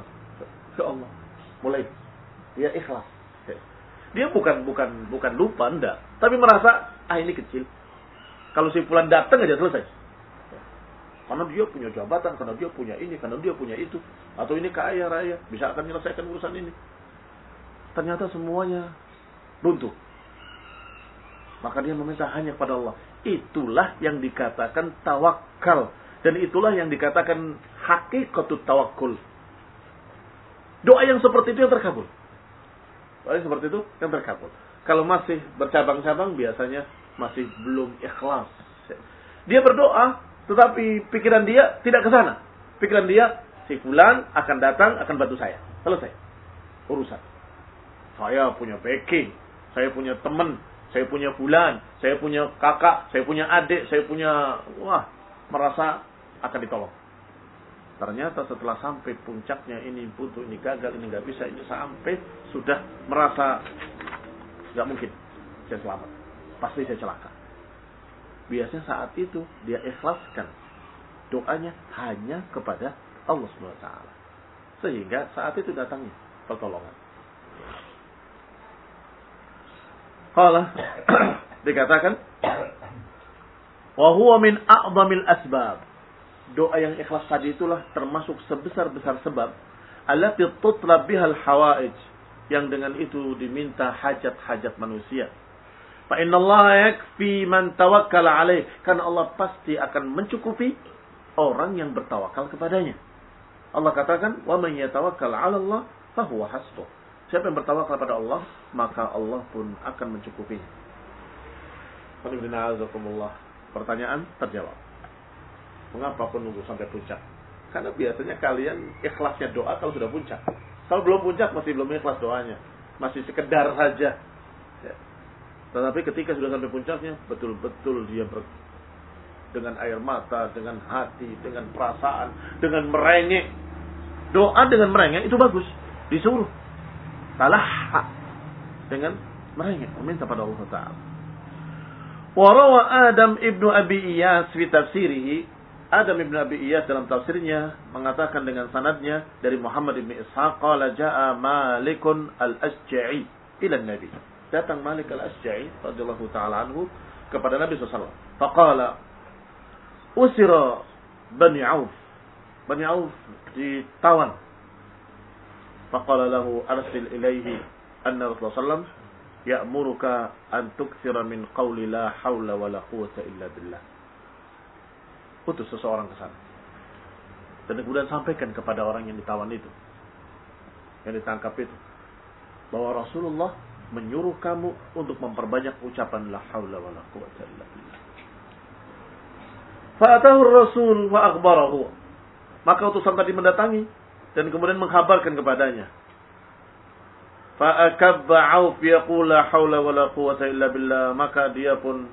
Ya Allah. Mulai. Dia ikhlas. Dia bukan bukan bukan lupa, enggak. Tapi merasa, ah ini kecil. Kalau si pulang datang aja selesai. Karena dia punya jabatan, karena dia punya ini, karena dia punya itu. Atau ini kaya raya, bisa akan menyelesaikan urusan ini. Ternyata semuanya runtuh. Maka dia meminta hanya kepada Allah. Itulah yang dikatakan tawakal. Dan itulah yang dikatakan hakikatut tawakul. Doa yang seperti itu yang terkabul. Doa yang seperti itu yang terkabul. Kalau masih bercabang-cabang biasanya masih belum ikhlas. Dia berdoa tetapi pikiran dia tidak ke sana. Pikiran dia, si fulan akan datang, akan bantu saya. Selesai. Urusan. Saya punya backing. Saya punya teman. Saya punya fulan. Saya punya kakak. Saya punya adik. Saya punya... Wah, merasa akan ditolong. Ternyata setelah sampai puncaknya ini butuh, ini gagal, ini nggak bisa, ini sampai sudah merasa nggak mungkin saya selamat. Pasti saya celaka. Biasanya saat itu dia ikhlaskan doanya hanya kepada Allah Subhanahu wa taala. Sehingga saat itu datangnya pertolongan. Qala dikatakan wa huwa min a'dhamil asbab. Doa yang ikhlas tadi itulah termasuk sebesar-besar sebab allati tutlab bihal hawaij yang dengan itu diminta hajat-hajat manusia Fa inna Allah yakfi man tawakkala alaih. Karena Allah pasti akan mencukupi orang yang bertawakal kepadanya. Allah katakan, "Wa man yatawakkal 'ala Allah fahuwa hasbuh." Siapa yang bertawakal kepada Allah, maka Allah pun akan mencukupinya. Pertanyaan terjawab. Mengapa pun nunggu sampai puncak? Karena biasanya kalian ikhlasnya doa kalau sudah puncak. Kalau belum puncak masih belum ikhlas doanya. Masih sekedar saja tetapi ketika sudah sampai puncaknya, betul-betul dia ber, dengan air mata, dengan hati, dengan perasaan, dengan merengek. Doa dengan merengek itu bagus. Disuruh. Salah dengan merengek. Meminta pada Allah Ta'ala. Warawa Adam ibnu Abi Iyas fi tafsirihi. Adam ibnu Abi Iyas dalam tafsirnya mengatakan dengan sanadnya dari Muhammad ibnu Ishaq qala jaa Malikun al-Asja'i ila Nabi datang Malik al-Asja'i radhiyallahu taala anhu kepada Nabi SAW. Faqala usira Bani Auf. Bani Auf ditawan. Faqala lahu arsil ilaihi anna Rasulullah SAW ya'muruka an tukthira min qawli la hawla wa la quwata illa billah. Utus seseorang ke sana. Dan kemudian sampaikan kepada orang yang ditawan itu. Yang ditangkap itu. Bahwa Rasulullah menyuruh kamu untuk memperbanyak ucapan la haula wala quwata illa billah. Fa'atahu Rasul wa akhbarahu. Maka utusan tadi mendatangi dan kemudian menghabarkan kepadanya. Fa'akabba Auf yaqul la haula wala quwata illa billah. Maka dia pun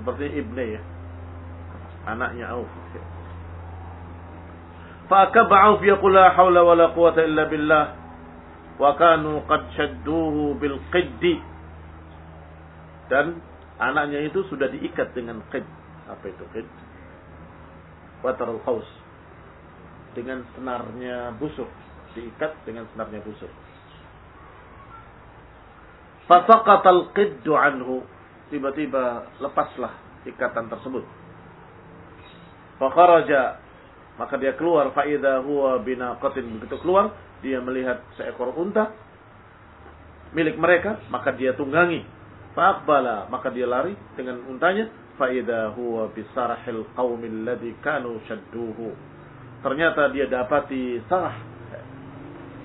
seperti Ibnu ya. Anaknya Auf. Ya عوف يقول لا حول ولا قوة إلا بالله وكانوا قد شدوه بالقد dan anaknya itu sudah diikat dengan qid apa itu qid watarul qaus dengan senarnya busuk diikat dengan senarnya busuk fasaqatal qiddu anhu tiba-tiba lepaslah ikatan tersebut fakharaja maka dia keluar faida huwa binaqatin begitu keluar dia melihat seekor unta milik mereka maka dia tunggangi. Faqbala maka dia lari dengan untanya faida huwa bisarahil qaumil ladzi kanu shadduhu. Ternyata dia dapati sarah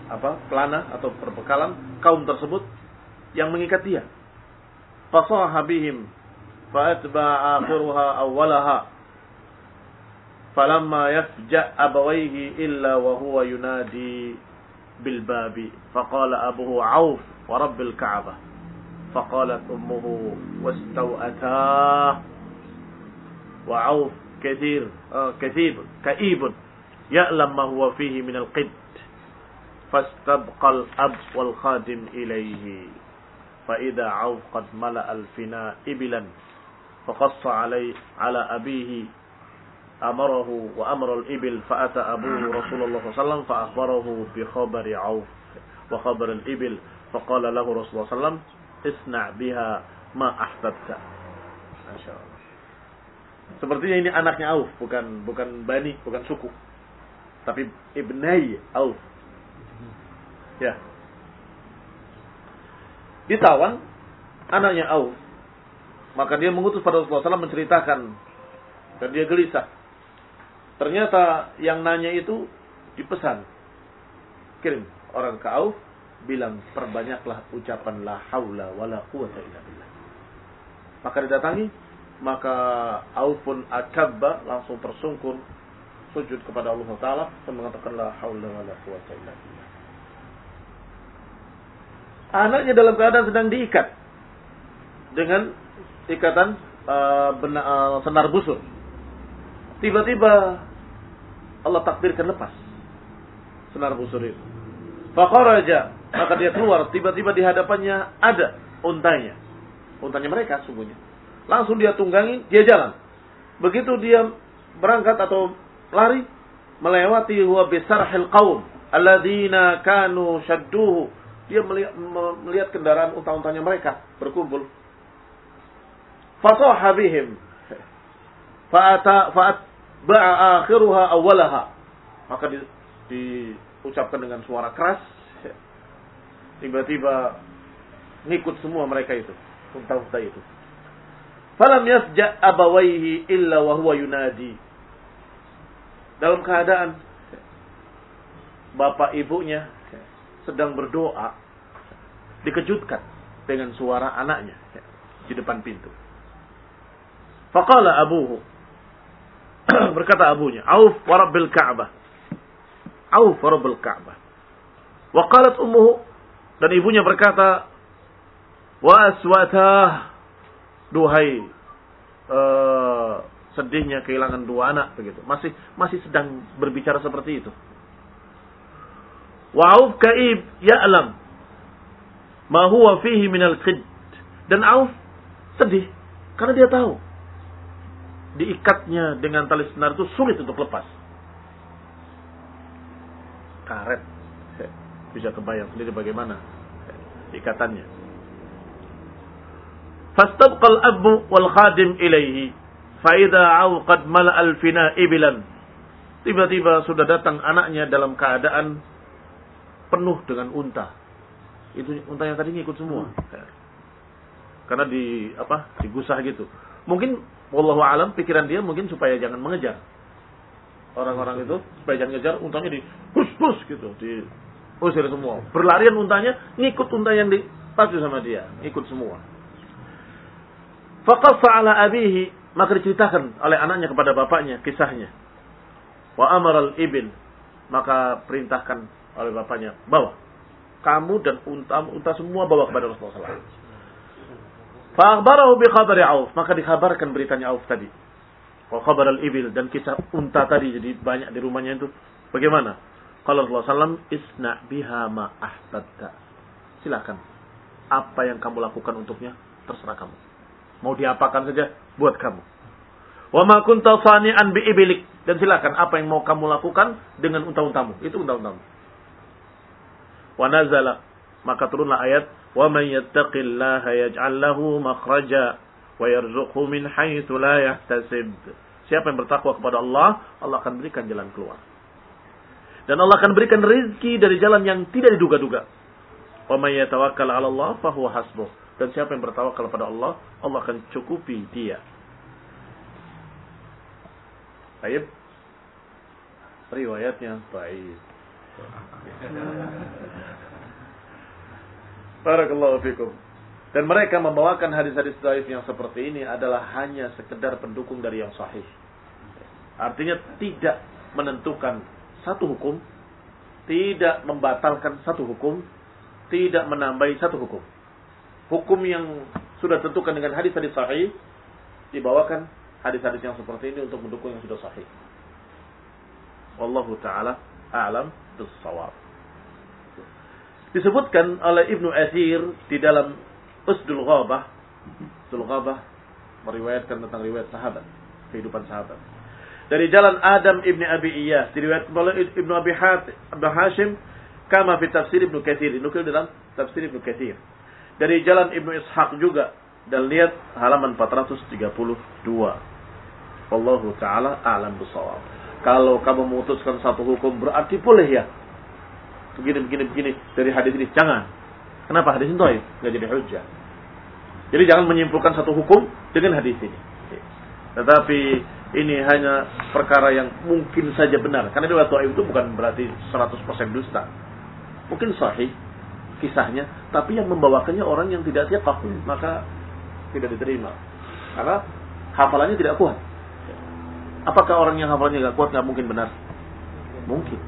apa pelana atau perbekalan kaum tersebut yang mengikat dia. fasahabihim bihim fa'atba'a akhiraha فلما يفجأ أبويه إلا وهو ينادي بالباب فقال أبوه عوف ورب الكعبة. فقالت أمه واستوأتاه. وعوف كثير آه كثير كئيب يألم ما هو فيه من القد. فاستبقى الأب والخادم إليه. فإذا عوف قد ملأ الفناء إبلا فقص عليه على أبيه أمره وأمر الإبل فأتى أبوه رسول الله صلى الله عليه وسلم فأخبره بخبر عوف وخبر الإبل فقال له رسول الله صلى الله عليه وسلم اصنع بها ما أحببت ما شاء الله Sepertinya ini anaknya Auf, bukan bukan bani, bukan suku. Tapi ibnai Auf. Ya. Ditawan anaknya Auf. Maka dia mengutus pada Rasulullah SAW menceritakan dan dia gelisah. Ternyata yang nanya itu dipesan. Kirim orang ke Auf bilang perbanyaklah ucapan la haula wala quwata illa billah. Maka didatangi, maka Auf pun akabba langsung tersungkur sujud kepada Allah Taala dan mengatakan la haula wala quwata illa billah. Anaknya dalam keadaan sedang diikat dengan ikatan uh, bena, uh, senar busur. Tiba-tiba Allah takdirkan lepas senar busur itu. Fakharaja, maka dia keluar, tiba-tiba di hadapannya ada untanya. Untanya mereka sungguhnya. Langsung dia tunggangi, dia jalan. Begitu dia berangkat atau lari, melewati huwa bisarhil qaum alladzina kanu shadduhu. Dia melihat, kendaraan unta-untanya mereka berkumpul. Fasaha bihim. Fa'ata fa'at ba'a akhiruha awalaha. Maka di, diucapkan dengan suara keras. Tiba-tiba ngikut semua mereka itu. Unta-unta itu. Falam yasja abawaihi illa wa huwa yunadi. Dalam keadaan bapak ibunya sedang berdoa dikejutkan dengan suara anaknya di depan pintu. Faqala abuhu berkata abunya, "Auf wa rabbil Ka'bah." Auf wa rabbil Ka'bah. Wa qalat ummuhu dan ibunya berkata, "Wa aswatah." Duhai uh, sedihnya kehilangan dua anak begitu. Masih masih sedang berbicara seperti itu. Wa Auf kaib ya'lam ma huwa fihi minal qid. Dan Auf sedih karena dia tahu diikatnya dengan tali senar itu sulit untuk lepas. Karet. Bisa kebayang sendiri bagaimana ikatannya. Fastabqal abu wal khadim ilaihi. Faida au qad mala al fina ibilan. Tiba-tiba sudah datang anaknya dalam keadaan penuh dengan unta. Itu unta yang tadi ngikut semua. Karena di apa? digusah gitu. Mungkin wallahu alam pikiran dia mungkin supaya jangan mengejar. Orang-orang itu supaya jangan ngejar untanya di hus gitu di usir semua. Berlarian untanya ngikut unta yang dipacu sama dia ngikut semua. Faqassa ala abihi maka diceritakan oleh anaknya kepada bapaknya kisahnya. Wa amaral ibil maka perintahkan oleh bapaknya bawa kamu dan unta unta semua bawa kepada Rasulullah Fa'akhbarahu bi khabari Auf. Maka dikabarkan beritanya Auf tadi. Wa khabar al-ibil. Dan kisah unta tadi. Jadi banyak di rumahnya itu. Bagaimana? Kalau Rasulullah SAW, isna biha ma ahbabta. Silakan. Apa yang kamu lakukan untuknya, terserah kamu. Mau diapakan saja, buat kamu. Wa ma kunta sani'an bi ibilik. Dan silakan, apa yang mau kamu lakukan dengan unta-untamu. Itu unta-untamu. Wa nazala. Maka turunlah ayat ومن يتق الله يجعل له مخرجا ويرزقه من حيث لا يحتسب Siapa yang bertakwa kepada Allah, Allah akan berikan jalan keluar. Dan Allah akan berikan rezeki dari jalan yang tidak diduga-duga. Wa may yatawakkal 'ala Allah fahuwa hasbuh. Dan siapa yang bertawakal kepada Allah, Allah akan cukupi dia. Baik. Riwayatnya baik. Barakallahu fikum. Dan mereka membawakan hadis-hadis dhaif yang seperti ini adalah hanya sekedar pendukung dari yang sahih. Artinya tidak menentukan satu hukum, tidak membatalkan satu hukum, tidak menambahi satu hukum. Hukum yang sudah tentukan dengan hadis-hadis sahih dibawakan hadis-hadis yang seperti ini untuk mendukung yang sudah sahih. Wallahu taala a'lam bis-shawab. Disebutkan oleh Ibnu Athir di dalam Usdul Ghabah. Usdul Ghabah meriwayatkan tentang riwayat sahabat, kehidupan sahabat. Dari jalan Adam ibni Abi Iyas, diriwayatkan oleh Ibnu Abi Hashim, kama fi tafsir Ibnu Katsir, dinukil dalam tafsir Ibnu Katsir. Dari jalan Ibnu Ishaq juga dan lihat halaman 432. Wallahu taala alam bisawab. Kalau kamu memutuskan satu hukum berarti boleh ya. Begini begini begini dari hadis ini jangan. Kenapa hadis itu Enggak jadi hujah. Jadi jangan menyimpulkan satu hukum dengan hadis ini. Tetapi ini hanya perkara yang mungkin saja benar. Karena riwayat dhaif itu bukan berarti 100% dusta. Mungkin sahih kisahnya, tapi yang membawakannya orang yang tidak thiqah, maka tidak diterima. Karena hafalannya tidak kuat. Apakah orang yang hafalannya tidak kuat nggak mungkin benar? Mungkin.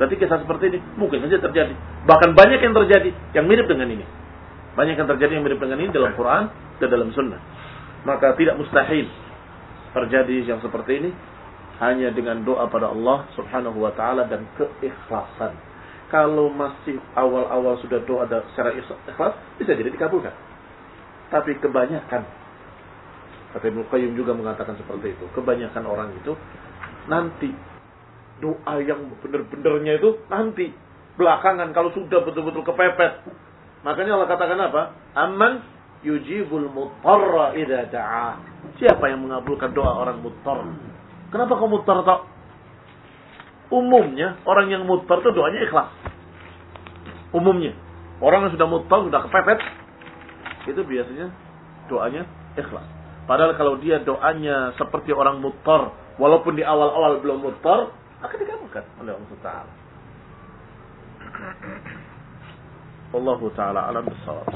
Berarti kisah seperti ini mungkin saja terjadi. Bahkan banyak yang terjadi yang mirip dengan ini. Banyak yang terjadi yang mirip dengan ini dalam Quran dan dalam Sunnah. Maka tidak mustahil terjadi yang seperti ini hanya dengan doa pada Allah Subhanahu wa taala dan keikhlasan. Kalau masih awal-awal sudah doa secara ikhlas, bisa jadi dikabulkan. Tapi kebanyakan kata Ibnu Qayyim juga mengatakan seperti itu. Kebanyakan orang itu nanti doa yang benar-benarnya itu nanti belakangan kalau sudah betul-betul kepepet Makanya Allah katakan apa? Aman yujibul mutarra idza da'a. Siapa yang mengabulkan doa orang mutar? Kenapa kau mutar tak? Umumnya orang yang mutar itu doanya ikhlas. Umumnya orang yang sudah mutar sudah kepepet itu biasanya doanya ikhlas. Padahal kalau dia doanya seperti orang mutar, walaupun di awal-awal belum mutar, akan dikabulkan oleh Allah Taala. Allah taala alam bisawab.